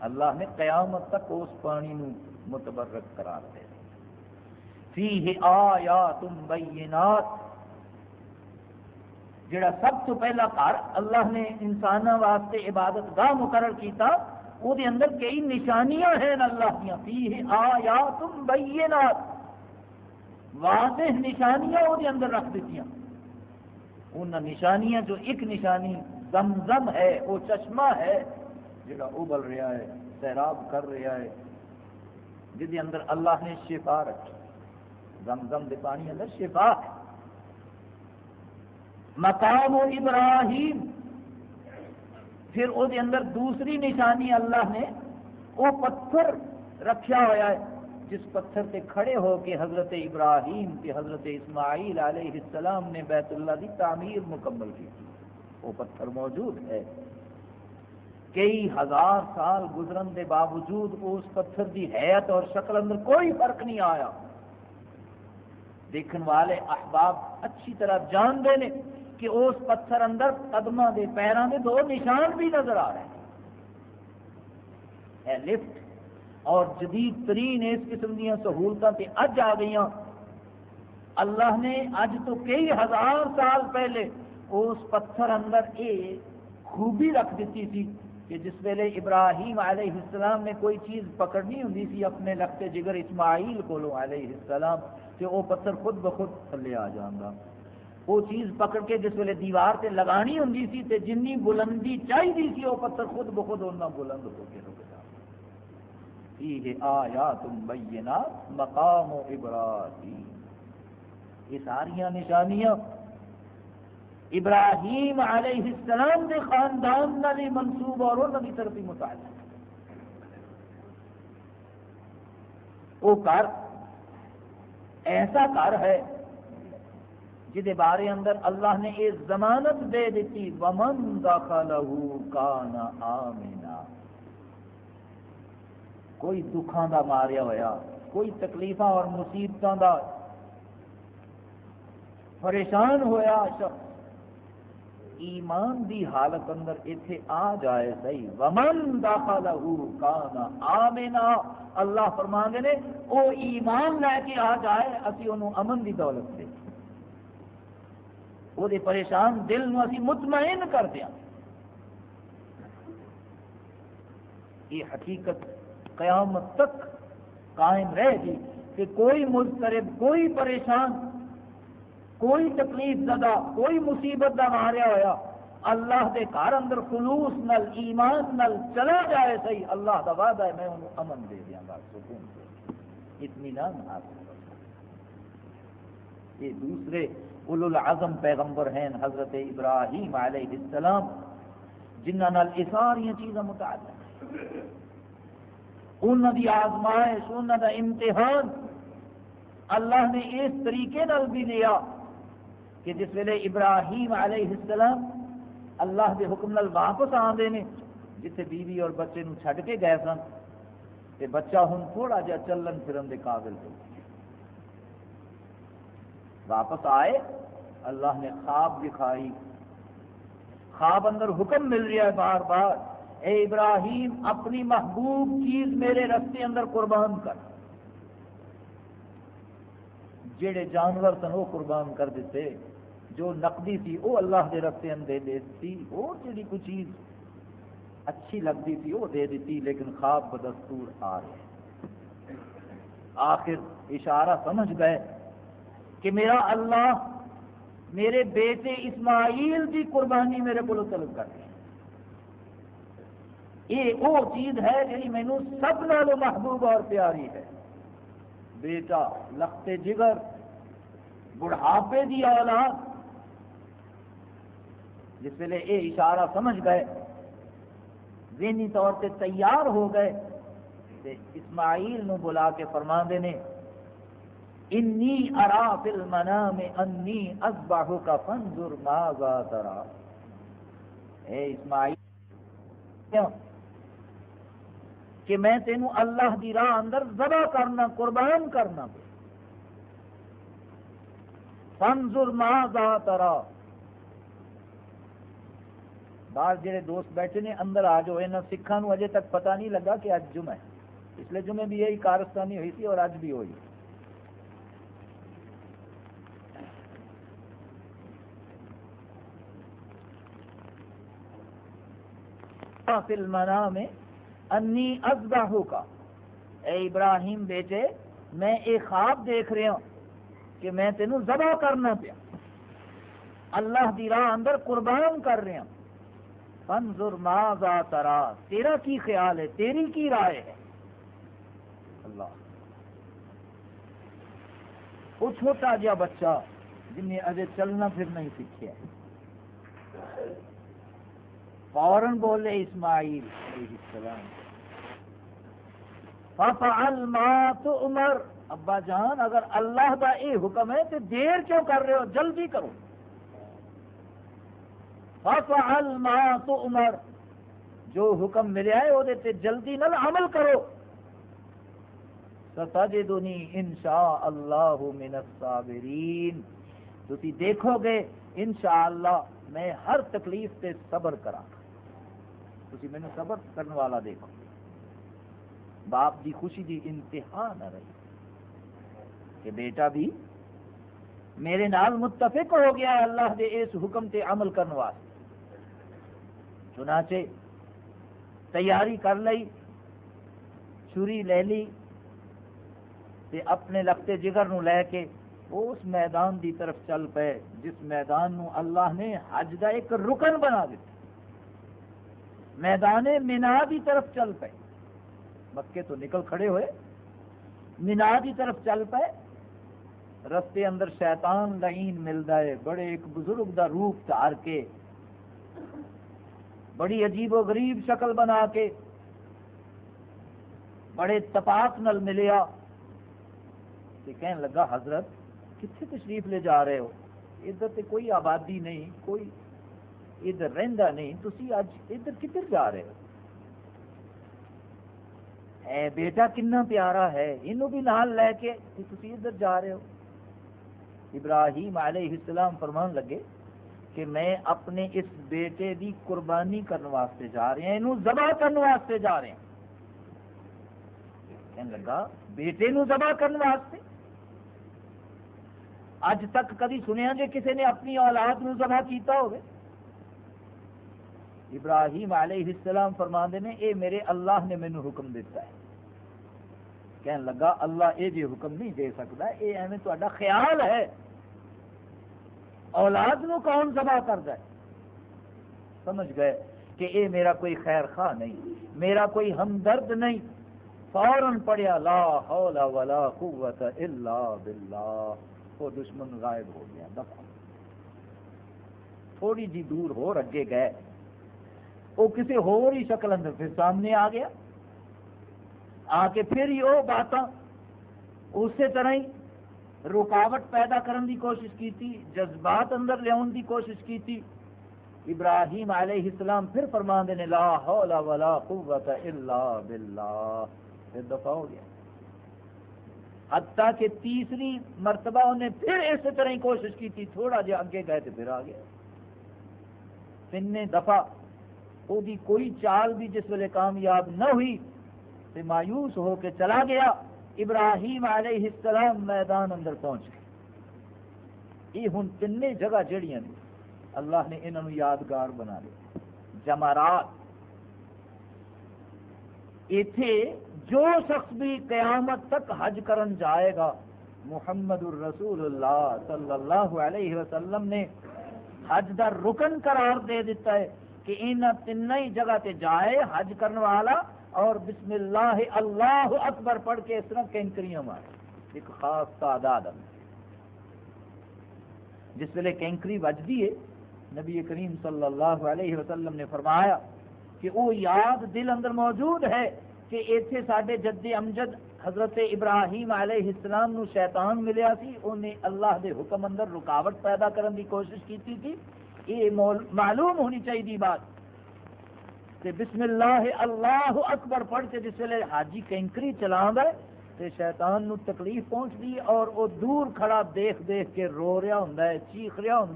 اللہ نے قیامت تک اس پانی نو متبرک قرار دے فیہ آیات بینات۔ جڑا سب تو پہلا گھر اللہ نے انسانوں واسطے عبادت گاہ مقرر کیتا وہ دے اندر کئی نشانیاں ہیں اللہ دیا۔ فیہ آیات بینات۔ واضح نشانیاں وہ دے اندر رکھ دیتیاں۔ ان نشانیاں جو ایک نشانی زمزم ہے وہ چشمہ ہے جڑا ابل رہا ہے، سیراب کر رہا ہے۔ جس اندر اللہ نے شفا رکھی زمزم دے پانی اندر شفا۔ مقام و ابراہیم۔ پھر وہ اندر دوسری نشانی اللہ نے وہ پتھر رکھا ہوا ہے، جس پتھر سے کھڑے ہو کے حضرت ابراہیم کے حضرت اسماعیل علیہ السلام نے بیت اللہ کی تعمیر مکمل کی۔ وہ پتھر موجود ہے۔ کئی ہزار سال گزرن کے باوجود اس پتھر کی حیت اور شکل اندر کوئی فرق نہیں آیا۔ دیکھن والے احباب اچھی طرح جانتے ہیں کہ اس پتھر اندر قدم کے پیروں کے دو نشان بھی نظر آ رہے ہیں۔ لفٹ اور جدید ترین اس قسم دیا سہولت اج آ گئی اللہ نے اج تو کئی ہزار سال پہلے اس پتھر اندر یہ خوبی رکھ دیتی تھی۔ کہ جس ویلے ابراہیم علیہ السلام نے کوئی چیز پکڑنی ہوں سی اپنے لگتے جگر اسماعیل کو علیہ السلام، کہ وہ پتھر خود بخود تھلے آ جانا وہ چیز پکڑ کے جس ویلے دیوار سے لگانی ہوں سی تے جنی بلندی چاہیے سی، وہ پتھر خود بخود اتنا بلند ہو کے رک جانا آیا تم بینا مقام و ابراہیم۔ یہ ساریا نشانیاں ابراہیم علیہ السلام کے خاندان کا بھی منصوب اور انہوں کی طرف متعلق۔ وہ گھر ایسا گھر ہے جہد بارے اندر اللہ نے یہ ضمانت دے دیتی، ومن دخلہ کان آمنا۔ کوئی دکھان دا ماریا ہویا، کوئی تکلیفاں اور مصیبتوں دا پریشان ہویا شخص۔ ایمان دی حالت اندر ایتھے آ جائے صحیح۔ ومن داخلہ کان آمنا۔ اللہ فرما نے، او ایمان لے کے آ جائے، اسی انہوں امن دی دولت دے۔ وہ دے پریشان دل نو اسی مطمئن کر دیا۔ یہ حقیقت قیامت تک قائم رہے گی کہ کوئی مضطرب، کوئی پریشان کوئی تکلیف زدہ، کوئی مصیبت کا ماریا ہوا اللہ کے گھر اندر خلوص نل، ایمان نل چلا جائے صحیح، اللہ کا وعدہ ہے، میں انہوں امن دے دیا گا سکون سے اطمینان حاصل یہ دوسرے اولو العظم پیغمبر ہیں، حضرت ابراہیم علیہ السلام جنہ نال یہ ساری چیزاں متعلق ہیں۔ انہوں دی آزمائش انہوں دا امتحان، اللہ نے اس طریقے نال بھی لیا کہ جس ویلے ابراہیم علیہ السلام اللہ کے حکم نال واپس آتے ہیں جتنے بیوی اور بچے نو چھڈ کے گئے سن، تے بچہ ہوں تھوڑا جا چلن پھرن دے قابل ہو واپس آئے، اللہ نے خواب دکھائی۔ خواب اندر حکم مل رہا ہے بار بار، اے ابراہیم، اپنی محبوب چیز میرے رستے اندر قربان کر۔ جڑے جانور سن، وہ قربان کر دیتے۔ جو نقدی تھی، وہ اللہ کے رستے دے دیتی اور جڑی کوئی چیز اچھی لگتی تھی، وہ دے دیتی، لیکن خواب بدستور آ رہے آخر اشارہ سمجھ گئے کہ میرا اللہ میرے بیٹے اسماعیل کی قربانی میرے کو طلب کر یہ وہ چیز ہے جی مینو سب نالو محبوب اور پیاری ہے۔ بیٹا لختے جگر، بڑھاپے دی اولاد جس ویلے یہ اشارہ سمجھ گئے، ذہنی طور سے تیار ہو گئے تے اسماعیل نو بلا کے فرما نے انی ارا فی المنام انی اصباح کا فنظر ماذا ترا. اے اسماعیل، کہ میں تینوں اللہ دی راہ اندر ذبح کرنا، قربان کرنا۔ فنظر ماذا ترا۔ باہر جڑے دوست بیٹھے نے اندر آ جو یہاں سکھان اجے تک پتہ نہیں لگا کہ اج جمعہ ہے۔ اس لیے جمعے بھی یہی کارستانی ہوئی تھی اور اج بھی ہوئی۔ میں انی ازباہو کا۔ اے ابراہیم بیٹے، میں ایک خواب دیکھ رہا ہوں کہ میں تینوں ذبح کرنا پیا۔ اللہ دی راہ اندر قربان کر رہا ہوں۔ فنظر ماذا ترا، تیرا کی خیال ہے؟ تیری کی رائے ہے؟ اللہ۔ وہ چھوٹا جا بچہ جن نے اجے چلنا پھر نہیں سیکھا فوراً بولے اسماعیل علیہ السلام، ففعل ما تو عمر ابا جان، اگر اللہ کا یہ حکم ہے تو دیر کیوں کر رہے ہو؟ جلدی کرو۔ ففعل ما تو جو حکم ملیا ہے وہ جلدی نل عمل کرو۔ ستجدنی انشاء اللہ من الصابرین تھی دیکھو گے، انشاءاللہ میں ہر تکلیف سے صبر کرا تھی میں صبر کرنے والا دیکھو۔ باپ دی خوشی دی انتہا نہ رہی۔ کہ بیٹا بھی میرے نال متفق ہو گیا ہے اللہ دے اس حکم تے عمل کرنے واسطے۔ چنانچہ تیاری کر لئی، چھری لے لی، تے اپنے لگتے جگر نو لے کے اس میدان دی طرف چل پے، جس میدان نو اللہ نے حج دا ایک رکن بنا دیتا۔ میدان مینا دی طرف چل پے۔ مکے تو نکل کھڑے ہوئے۔ مینا دی طرف چل پے۔ رستے اندر شیطان لعین ملتا ہے۔ بڑے ایک بزرگ دا روپ تار کے بڑی عجیب و غریب شکل بنا کے بڑے تپاس نل ملیا کہ کہنے لگا، حضرت کتنے تشریف لے جا رہے ہو؟ ادھر تے کوئی آبادی نہیں، کوئی ادھر رہندا نہیں، تسی اج ادھر کدھر جا رہے ہو؟ اے بیٹا، کنا پیارا ہے انہوں بھی نال لے کے تسی ادھر جا رہے ہو؟ ابراہیم علیہ السلام فرمان لگے کہ میں اپنے اس بیٹے دی قربانی کرنے واسطے جا رہے ہیں انہوں ذبح کرنے واسطے جا رہے ہیں کہنے لگا، بیٹے نو ذبح کرنے واسطے؟ اج تک کدی سنیا جی کسی نے اپنی اولاد نو ذبح کیتا ہوگے ابراہیم علیہ السلام فرما نے، اے میرے اللہ نے مینو حکم دیتا ہے۔ کہنے لگا، اللہ اے جی حکم نہیں دے سکتا اے ایویں تا خیال ہے۔ اولاد نو کون ذبح کرتا ہے سمجھ گئے کہ اے میرا کوئی خیر خواہ نہیں، میرا کوئی ہمدرد نہیں۔ فوراً پڑھیا لا حول ولا قوت الا باللہ۔ وہ دشمن غائب ہو گیا دفعہ تھوڑی جی دور ہو اگے گئے۔ وہ کسی ہور ہی شکل اندر پھر سامنے آ گیا۔ آ کے پھر ہی وہ باتاں، اسی طرح ہی رکاوٹ پیدا کرنے کی کوشش کیتی، جذبات اندر لیا دی کوشش کیتی۔ ابراہیم علیہ السلام پھر فرما دینے لا حول ولا قوت الا باللہ۔ پھر دفاع ہو گیا۔ حتیٰ کہ تیسری مرتبہ انہیں پھر اس طرح ہی کوشش کی تھی تھوڑا جہا اگے گئے تو پھر آ گیا۔ تین دفعہ وہ کوئی چال بھی جس ویلے کامیاب نہ ہوئی تو مایوس ہو کے چلا گیا۔ ابراہیم علیہ السلام میدان اندر پہنچ گئے۔ یہ ہوں تین جگہ جڑیاں نے۔ اللہ نے انہوں یادگار بنا لیا۔ جمارات ایتھے جو شخص بھی قیامت تک حج کرن جائے گا، محمد الرسول اللہ صلی اللہ علیہ وسلم نے حج دا رکن قرار دے دیتا ہے کہ ان تین ہی جگہ تے جائے حج کرنے والا اور بسم اللہ اللہ اکبر پڑھ کے اس طرح کینکریاں مارے ایک خاص تعداد جس ویلے کینکری وجدی ہے، نبی کریم صلی اللہ علیہ وسلم نے فرمایا کہ وہ یاد دل اندر موجود ہے کہ ایتھے سڈے جد امجد حضرت ابراہیم علیہ السلام نو شیطان ملیا سی، انہیں اللہ دے حکم اندر رکاوٹ پیدا کرنے کی کوشش کی تھی۔ یہ معلوم ہونی چاہیے بات۔ کہ بسم اللہ اللہ اکبر پڑھ کے جس ویلے حاجی کینکری چلا تے شیطان نو تکلیف پہنچ دی اور وہ دور کھڑا دیکھ دیکھ کے رو رہا ہوں چیخ رہا ہوں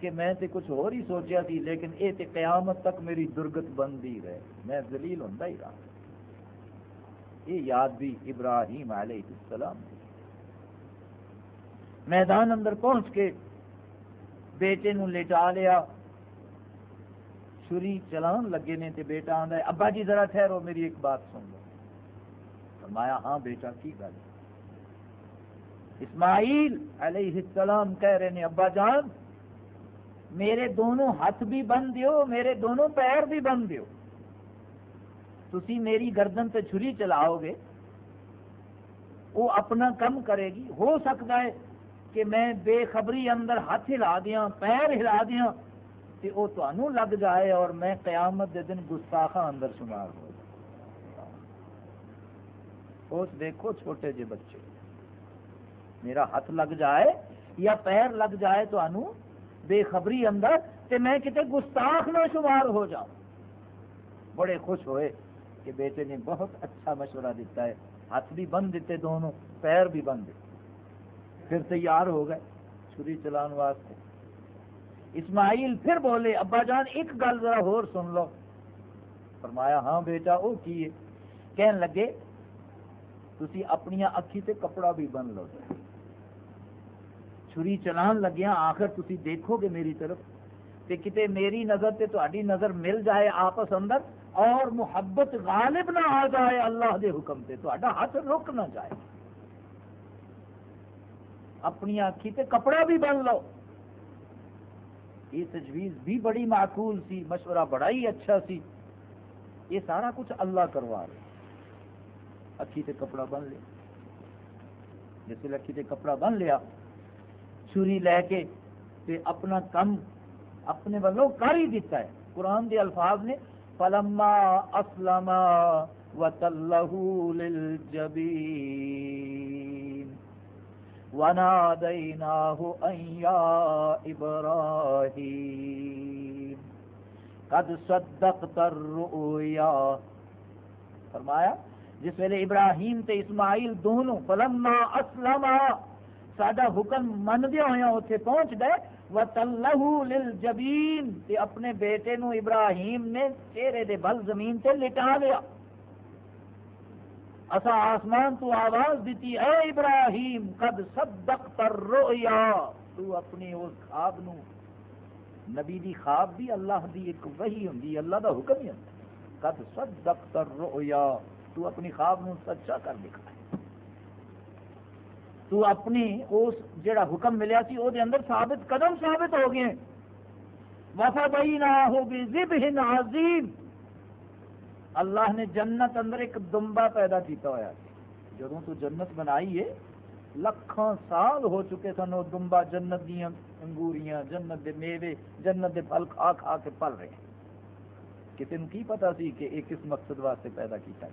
کہ میں تے کچھ اور ہی سوچیا تھی لیکن اے تے قیامت تک میری درگت بندی رہے۔ میں دلیل ہوں ہی رہا۔ یہ یاد بھی ابراہیم علیہ السلام میدان اندر پہنچ کے بیٹے نو لٹا لیا۔ چھری چلان لگے نے تے بیٹا آندا ہے، ابا جی ذرا ٹھہرو، میری ایک بات سن لو۔ فرمایا ہاں بیٹا، کی گل؟ اسماعیل علیہ السلام کہہ رہے نے، ابا جان، میرے دونوں ہاتھ بھی بند دیو، میرے دونوں پیر بھی بند دیو۔ تسی میری گردن تے چھری چلاؤ گے وہ اپنا کم کرے گی۔ ہو سکتا ہے کہ میں بے خبری اندر ہاتھ ہلا دیا پیر ہلا دیا کہ وہ تمہوں لگ جائے اور میں قیامت دے دن گستاخا اندر شمار ہو سوچ دیکھو چھوٹے جے بچے، میرا ہاتھ لگ جائے یا پیر لگ جائے تو انو بے خبری اندر تے میں کتے گستاخ میں شمار ہو جاؤں۔ بڑے خوش ہوئے کہ بیٹے نے بہت اچھا مشورہ دیتا ہے۔ ہاتھ بھی بند دیتے دونوں، پیر بھی بند۔ دیتے پھر تیار ہو گئے، چھری چلان واسطے۔ اسماعیل پھر بولے، ابا جان، ایک گل ذرا ہور سن لو۔ فرمایا ہاں بیٹا وہ کی کہن لگے تھی اپنی اکھی تے کپڑا بھی بن لو۔ چھری چلان لگیا آخر تھی دیکھو گے میری طرف۔ تے کتے میری نظر تے تاری نظر مل جائے آپس اندر، اور محبت غالب نہ آ جائے اللہ دے حکم تے تو ہاتھ رک نہ جائے۔ اپنی اکھی تے کپڑا بھی بن لو۔ یہ تجویز بھی بڑی معقول سی، مشورہ بڑا ہی اچھا سی۔ یہ سارا کچھ اللہ کروا رہے اکھی تے کپڑا بن لیا۔ جس اکھی تے کپڑا بن لیا، چھری لے کے تے اپنا کم اپنے والوں کر ہی دیتا ہے۔ قرآن دے الفاظ نے، فلما اسلم وتلہ للجبین وناديناه أن يا إبراهيم. قد صدقت الرؤيا. فرمایا، جس ویلے ابراہیم تے اسماعیل دونوں فلما اسلم ساڈا حکم من دیا ہوا اتنے پہنچ گئے وتلہ للجبین تے اپنے بیٹے نو ابراہیم نے چہرے دے بل زمین تے لٹا لیا۔ اسا آسمان تو آواز دیتی، اے ابراہیم، قد صدقت الرؤیا۔ تو اپنی اس خواب نو، نبی دی خواب بھی اللہ دی ایک وحی ہوندی، اللہ دا حکم ہی ہوندا قد صدقت الرؤیا۔ تو اپنی خواب نو سچا کر دکھا۔ تو اپنی اس جڑا حکم ملیا سی، او دے اندر ثابت قدم ثابت ہو گئے۔ وفا بینہ ہو بذبح عظیم اللہ نے جنت اندر ایک دمبا پیدا کیتا ہوا جدو تو جنت بنائی ہے، لکھاں سال ہو چکے سن وہ دمبا جنت دیا انگوریاں، جنت دے میوے، جنت دے پھل کھا کھا کے پل رہے ہیں۔ کسی نے کی پتا سی کہ یہ کس مقصد واسطے پیدا کیتا ہے؟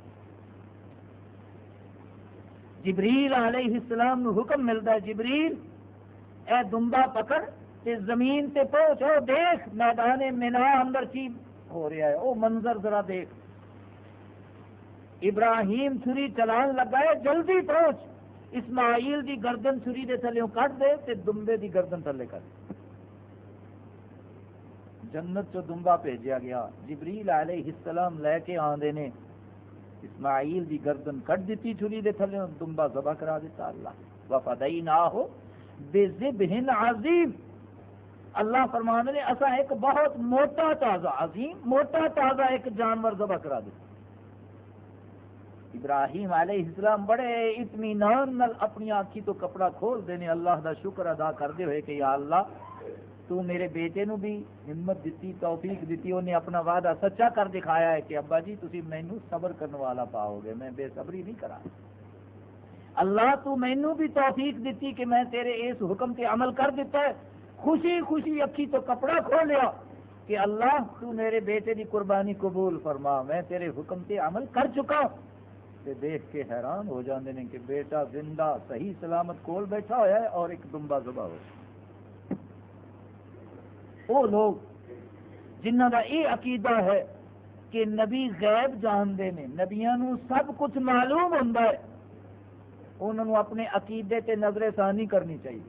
جبریل علیہ السلام نو حکم ملتا ہے، جبریل، اے دمبا پکڑ تے زمین تے پہنچو دیکھ میدان مینا اندر کی ہو رہا ہے، او منظر ذرا دیکھ۔ ابراہیم چھری چلان لگا ہے، جلدی پہنچ۔ اسماعیل دی گردن چھری دے تھلے کٹ دے تے دمبے دی گردن تھلے کر۔ جنت چو دمبا بھیجا گیا۔ جبریل علیہ السلام لے کے آندے نے۔ اسماعیل دی گردن کٹ دیتی چھری دے تھلے دمبا ذبح کرا دیتا۔ اللہ وفدائی نہ ہو بے ذبہن عظیم۔ اللہ فرمانے نے اسا ایک بہت موٹا تازہ، عظیم موٹا تازہ ایک جانور ذبح کرا دیتا۔ ابراہیم علیہ السلام بڑے اطمینان اپنی آنکھی تو کپڑا کھول دینے اللہ دا شکر ادا کرتے ہوئے کہ یا اللہ، تو میرے بیٹے نو بھی ہمت دیتی توفیق دیتی انہیں اپنا وعدہ سچا کر دکھایا ہے کہ ابا جی تھی مینو صبر کرنے والا پاؤ گے، میں بے صبری نہیں کرا اللہ تو مینو بھی توفیق دیتی کہ میں تیرے اس حکم تے عمل کر دیتا ہے۔ خوشی خوشی اکھی تو کپڑا کھو لیا کہ اللہ تو میرے بیٹے دی قربانی قبول فرما، میں تیرے حکم تے عمل کر چکا ہوں۔ تے دیکھ کے حیران ہو جاندے نے کہ بیٹا زندہ صحیح سلامت کول بیٹھا ہوا ہے اور ایک دمبا زبا ہو۔ وہ لوگ جنہ کا یہ عقیدہ ہے کہ نبی غیب جانتے ہیں نبیا سب کچھ معلوم ہوں انہوں اپنے عقیدے تے نظر ثانی کرنی چاہیے۔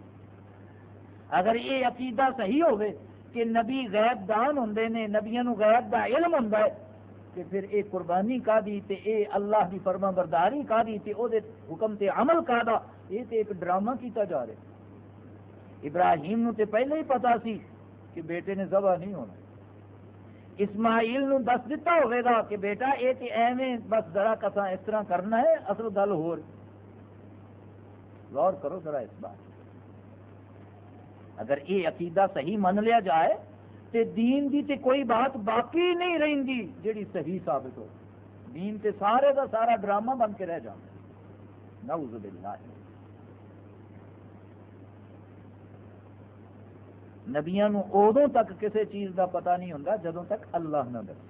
اگر یہ عقیدہ صحیح ہوئے کہ نبی غیب دان ہوں نے نبیا غیب دا علم ہوں کہ پھر اے قربانی کا دی تے اے اللہ کی فرما برداری کا دی تے او دے حکم تے عمل کا دا یہ تے ایک ڈرامہ کیتا جا رہا ابراہیم نو تے پہلے ہی پتا سی کہ بیٹے نے ذبح نہیں ہونا۔ اسماعیل نو دس دیتا ہوئے گا کہ بیٹا، اے تے ایویں بس ذرا کسا اس طرح کرنا ہے، اصل گل ہو رہی غور کرو ذرا اس بات۔ اگر یہ عقیدہ صحیح من لیا جائے تے دین دی تے کوئی بات باقی نہیں رہی جیڑی صحیح ثابت ہو۔ دین تے سارے دا سارا ڈرامہ بن کے رہ جانا نعوذ باللہ۔ نبیا ادو تک کسی چیز دا پتہ نہیں ہوں جدوں تک اللہ نہ دس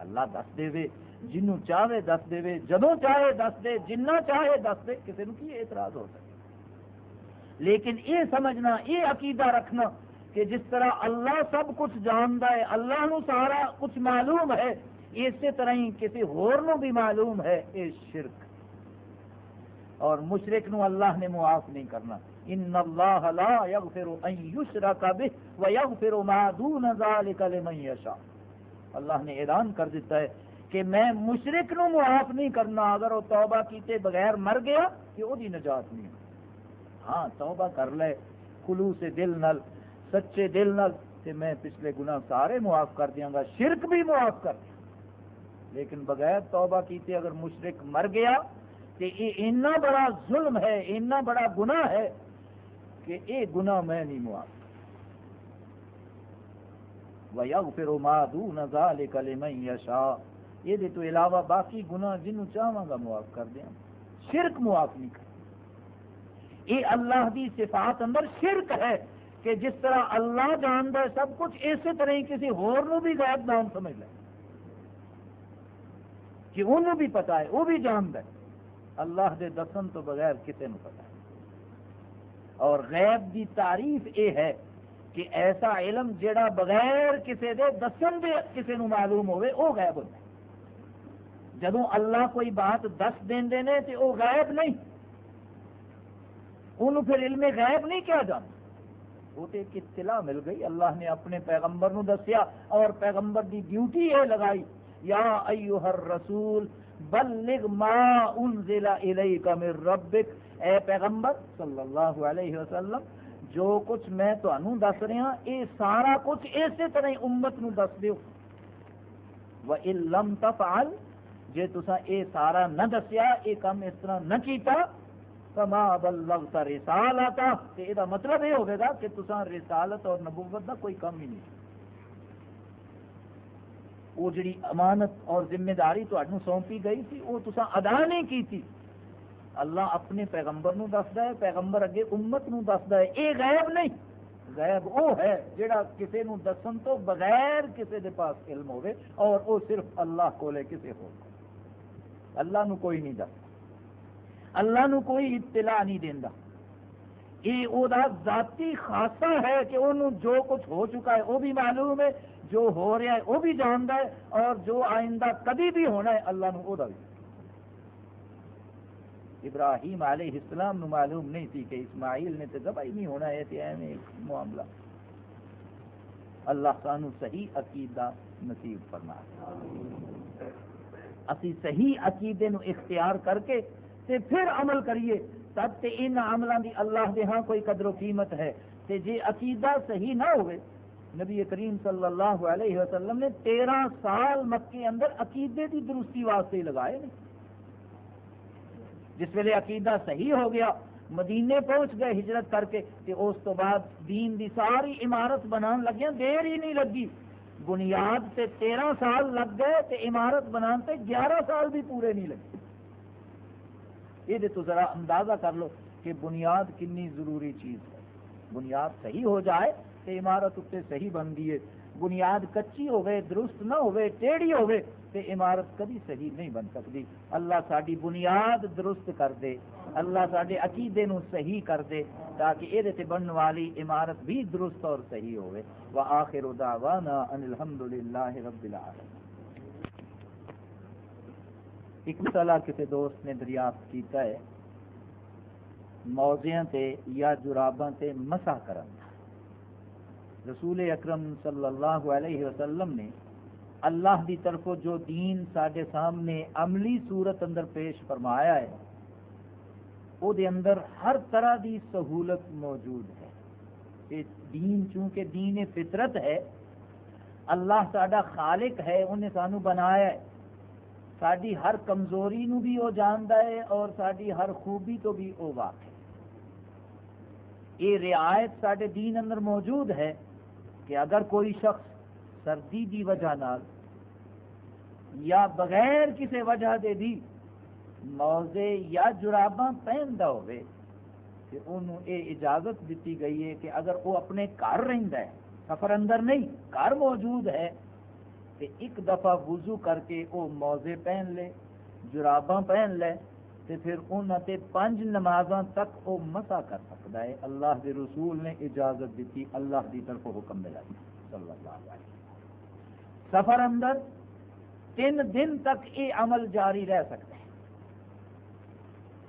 اللہ دس دے، جنوں چاہے دس دے، جدوں چاہے دس دے جنہ چاہے دس دے کسی نے کی اعتراض ہو سکے؟ لیکن یہ سمجھنا، یہ عقیدہ رکھنا کہ جس طرح اللہ سب کچھ جانتا ہے، اللہ نو سارا کچھ معلوم ہے، اسی طرح ہی کسی ہور نو بھی معلوم ہے یہ شرک۔ اور مشرق نو اللہ نے معاف نہیں کرنا۔ ان اللہ لا یغفر ان یشرک به ویغفر ما دون ذلك لمن یشاء۔ اللہ نے اعلان کر دیتا ہے کہ میں مشرق نو معاف نہیں کرنا، اگر وہ توبہ کیتے بغیر مر گیا کہ وہ نجات نہیں۔ ہاں توبہ کر لے خلوص دل نل۔ سچے دل نل تے میں پچھلے گناہ سارے معاف کر دیاں گا، شرک بھی معاف کر دیا لیکن بغیر توبہ کیتے اگر مشرق مر گیا تو یہ اتنا بڑا ظلم ہے، اتنا بڑا گناہ ہے کہ یہ گناہ میں نہیں معاف۔ وَيَغْفِرُ مَا دُونَ ذَلِكَ لِمَنْ يَشَاءُ۔ یہ تو علاوہ باقی گناہ جنہوں چاہواں گا معاف کر دیا شرک معاف نہیں کر یہ اللہ دی صفات اندر شرک ہے۔ کہ جس طرح اللہ جانتا ہے، سب کچھ اسی طرح ہی کسی ہور نو بھی غائب نام سمجھ لے۔ کہ انہوں بھی پتا ہے وہ بھی جانتا ہے۔ اللہ دے دسن تو بغیر کسی نے پتا ہے۔ اور غیب دی تعریف یہ ہے کہ ایسا علم جڑا بغیر کسی دے دسن دے کسی نو معلوم ہوئے وہ غائب ہوتا ہے۔ جدو اللہ کوئی بات دس دیں تو وہ غائب نہیں۔ انہوں پھر علم غیب نہیں کیا جانا وہ تو ایک اطلاع مل گئی۔ اللہ نے اپنے پیغمبر نو دسیا اور پیغمبر دی ڈیوٹی یہ لگائی۔ یا ایوہ الرسول، بلغ ما انزل الیک من ربک۔ اے پیغمبر صلی اللہ علیہ وسلم، جو کچھ میں تو انہوں دس رہا ہوں اے سارا کچھ اسی طرح ہی امت نو دس دیو۔ وَإِن لَمْ تَفْعَلْ، جے تسا اے سارا نہ دسیا، اے کم اس طرح نہ کیتا کما بلغت رسالتا تے یہ مطلب یہ ہوگا کہ تسا رسالت اور نبوت کا کوئی کم ہی نہیں۔ وہ جڑی امانت اور ذمہ داری تو سونپی گئی تھی، وہ تسا ادا نہیں کیتی اللہ اپنے پیغمبر نو دستا ہے، پیغمبر اگے امت نو دستا ہے۔ یہ غیب نہیں، غیب وہ ہے جڑا کسی نو دسن تو بغیر کسی دے پاس علم ہوئے اور وہ صرف اللہ کو لے کسی ہو اللہ نو کوئی نہیں دستا۔ اللہ نو کوئی اطلاع نہیں دینا یہ وہ ذاتی خاصہ ہے کہ انہوں جو کچھ ہو چکا ہے وہ بھی معلوم ہے، جو ہو رہا ہے وہ بھی جانتا ہے، اور جو آئندہ کبھی بھی ہونا ہے، اللہ نو او دا بھی۔ ابراہیم علیہ السلام نو معلوم نہیں تھی کہ اسماعیل نے تو دبائی نہیں ہونا ہے معاملہ۔ اللہ سانو صحیح عقیدہ نصیب فرما اسی صحیح عقیدے نو اختیار کر کے تے پھر عمل کریے، تب تے ان عملوں دی اللہ دے ہاں کوئی قدر و قیمت ہے۔ تے جے عقیدہ صحیح نہ ہوئے، نبی کریم صلی اللہ علیہ وسلم نے تیرہ سال مکے اندر عقیدے دی درستی واسطے لگائے نے۔ جس ویلے عقیدہ صحیح ہو گیا، مدینے پہنچ گئے ہجرت کر کے، تے اس تو بعد دین دی ساری عمارت بنان لگیا دیر ہی نہیں لگی۔ بنیاد سے تیرہ سال لگ گئے، تے عمارت بنان تے گیارہ سال بھی پورے نہیں لگے۔ یہ تو ذرا اندازہ کر لو کہ بنیاد کنی ضروری چیز ہے۔ بنیاد صحیح ہو جائے تو عمارت اتنے صحیح بن ہے۔ بنیاد کچی ہوئے درست نہ ہوئے ٹیڑھی ہوئے تو عمارت کبھی صحیح نہیں بن سکتی۔ اللہ ساری بنیاد درست کر دے، اللہ سارے عقیدے نو صحیح کر دے تاکہ یہ بننے والی عمارت بھی درست اور صحیح ہوئے۔ وآخر دعوانا ان الحمدللہ رب العالمين ایک مسئلہ کسی دوست نے دریافت کیتا ہے موزیاں تے یا جراباں تے مسا کرن۔ رسول اکرم صلی اللہ علیہ وسلم نے اللہ دی طرف جو دین سارے سامنے عملی صورت اندر پیش فرمایا ہے وہ دے اندر ہر طرح دی سہولت موجود ہے۔ کہ دین چونکہ دین فطرت ہے، اللہ ساڈا خالق ہے انہیں سانو بنایا ہے۔ ساری ہر کمزوری نو بھی وہ جانتا ہے اور ساری ہر خوبی تو بھی وہ واقع ہے۔ یہ رعایت سارے دین اندر موجود ہے کہ اگر کوئی شخص سردی دی وجہ نال یا بغیر کسی وجہ دے بھی موزے یا جراباں پہنتا ہوئے کہ انہوں یہ اجازت دیتی گئی ہے کہ اگر وہ اپنے گھر رہتا ہے، سفر اندر نہیں، گھر موجود ہے تے ایک دفعہ وضو کر کے وہ موزے پہن لے، جراباں پہن لے، تے پھر انہوں تے پانچ نمازاں تک وہ مسا کر سکتا ہے۔ اللہ کے رسول نے اجازت دیتی، اللہ کی طرف حکم ملا صلی اللہ علیہ وسلم۔ سفر اندر تین دن تک یہ عمل جاری رہ سکتا ہے۔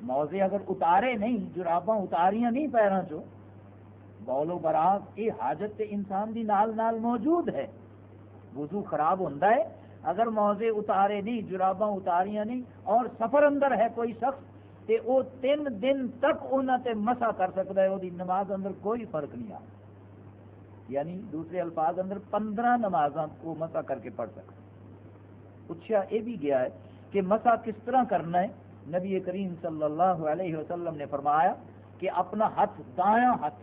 موزے اگر اتارے نہیں، جراباں اتاریاں نہیں پیروں چو بولو براغ یہ حاجت انسان دی نال نال موجود ہے۔ وضو خراب ہوتا ہے۔ اگر موزے اتارے نہیں، جراباں اتاریاں نہیں، اور سفر اندر ہے کوئی شخص، تے او تین دن تک انہوں تے مسا کر سکتا ہے وہ نماز اندر کوئی فرق نہیں آ یعنی دوسرے الفاظ اندر پندرہ نماز وہ مسا کر کے پڑھ سکتا پوچھا یہ بھی گیا ہے کہ مسا کس طرح کرنا ہے۔ نبی کریم صلی اللہ علیہ وسلم نے فرمایا کہ اپنا ہاتھ دایاں ہاتھ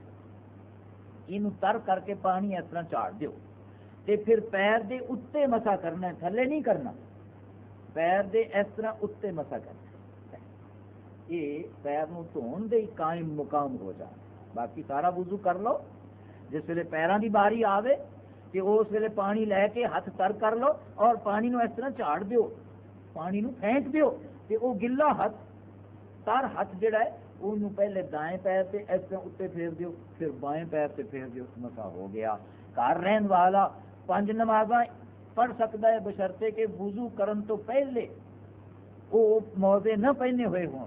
یہ تر کر کے پانی اس طرح چاڑ دیو۔ تے پھر پیر دے اتے مسا کرنا ہے، تھلے نہیں کرنا۔ پیر دے اس طرح اتے مسا کرنا یہ پیر نو دھون دے قائم مقام ہو جائے باقی سارا وضو کر لو۔ جس ویلے پیروں دی باری آوے کہ اس ویلے پانی لے کے ہاتھ تر کر لو اور پانی نو اس طرح چاڑ دیو۔ پانی نو پھینک دیو تے وہ گلا ہاتھ تر ہاتھ جڑا ہے وہ پہلے دائیں پیر سے اس طرح اتنے پھیر دیو۔ پھر بائیں پیر سے پھیر دیو، مسا ہو گیا۔ گھر رہن والا پانچ نماز پڑھ سکتا ہے بشرتے کہ وضو کرن تو پہلے وہ موزے نہ پہنے ہوئے ہوں۔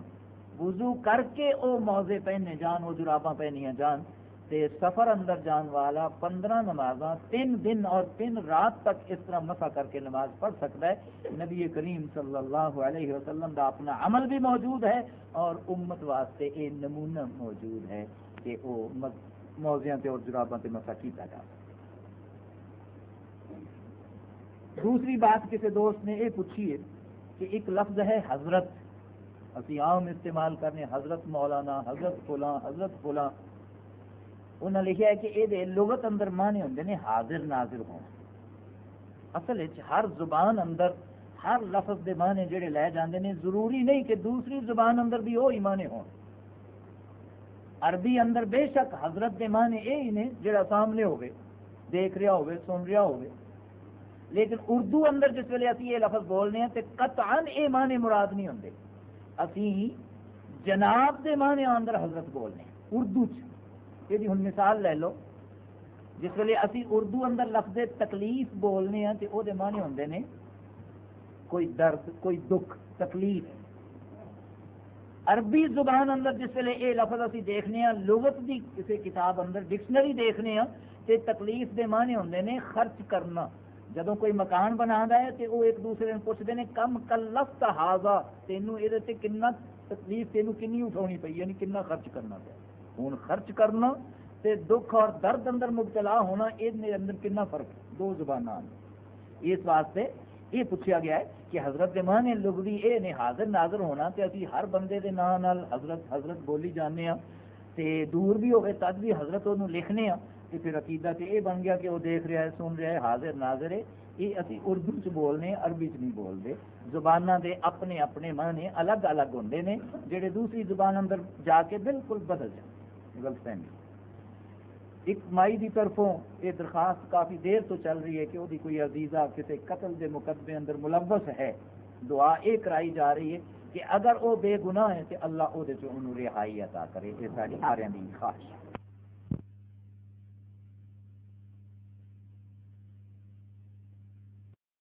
وضو کر کے وہ موزے پہنے، جان، وہ جراباں پہنیا جان۔ تے سفر اندر جان والا پندرہ نماز تین دن اور تین رات تک اس طرح مسا کر کے نماز پڑھ سکتا ہے۔ نبی کریم صلی اللہ علیہ وسلم کا اپنا عمل بھی موجود ہے اور امت واسطے یہ نمونہ موجود ہے کہ وہ موزیاں اور جراباں سے مسا کیتا جا سکتا دوسری بات کسی دوست نے یہ پوچھی ہے کہ ایک لفظ ہے حضرت۔ اسی عام استعمال کرنے، حضرت مولانا، حضرت فلاں حضرت فلاں۔ انہوں نے لکھا ہے کہ یہ لغت اندر مانے ہوں نے حاضر، ناظر ہوں اصل ہر زبان اندر، ہر لفظ دے معنی جڑے لے جاندے نے، ضروری نہیں کہ دوسری زبان اندر بھی وہی معنی ہوں عربی اندر بے شک حضرت دے معنی یہی نے، جڑا سامنے ہوئے دیکھ رہا ہوئے سن رہا ہوئے لیکن اردو اندر جس ویلے اسی یہ لفظ بولنے ہیں تو قطعاً اے معنی مراد نہیں ہوندے۔ اسی جناب دے معنی اندر حضرت بولنے اردو چ۔ یہ ہوں مثال لے لو۔ جس ویلے اسی اردو اندر لفظ تکلیف بولنے ہیں تو وہ معنی ہوں نے، کوئی درد، کوئی دکھ، تکلیف۔ عربی زبان اندر جس ویلے یہ لفظ اسی دیکھنے ہیں، لغت دی کسی کتاب اندر ڈکشنری دیکھنے ہیں تو تکلیف دے معنی ہوں نے خرچ کرنا۔ جدو کوئی مکان بنا ہے تو وہ ایک دوسرے پوچھتے ہیں کم کلفت ہاضا تینوں یہ کنا تکلیف تینوں کنی اٹھانی پی یعنی کنا خرچ کرنا پیا۔ ہوں خرچ کرنا تے دکھ اور درد اندر مبتلا ہونا یہ اندر کنا فرق دو زبان اس واسطے یہ پوچھا گیا ہے کہ حضرت کے ماں نے لغوی یہ نے حاضر ناظر ہونا تے اسی ہر بندے دے نام حضرت حضرت بولی جانے ہاں تے دور بھی ہوئے تد بھی حضرت وہ لکھنے ہاں۔ تے پھر عقیدہ تے یہ بن گیا کہ وہ دیکھ رہا ہے، سن رہا ہے، حاضر، ناظر ہے۔ یہ اسی اردو چ بولنے، عربی چ نہیں بولتے۔ زبانہ دے اپنے اپنے معنی الگ الگ ہوں نے، جڑے دوسری زبان اندر جا کے بالکل بدل جائیں غلط فہمی ایک مائی دی طرفوں یہ درخواست کافی دیر تو چل رہی ہے کہ وہ کوئی عزیزہ کسی قتل دے مقدمے اندر ملوث ہے۔ دعا یہ کرائی جا رہی ہے کہ اگر وہ بے گناہ ہے تو اللہ وہ رہائی عطا کرے۔ یہ ساری سارے خواہش ہے۔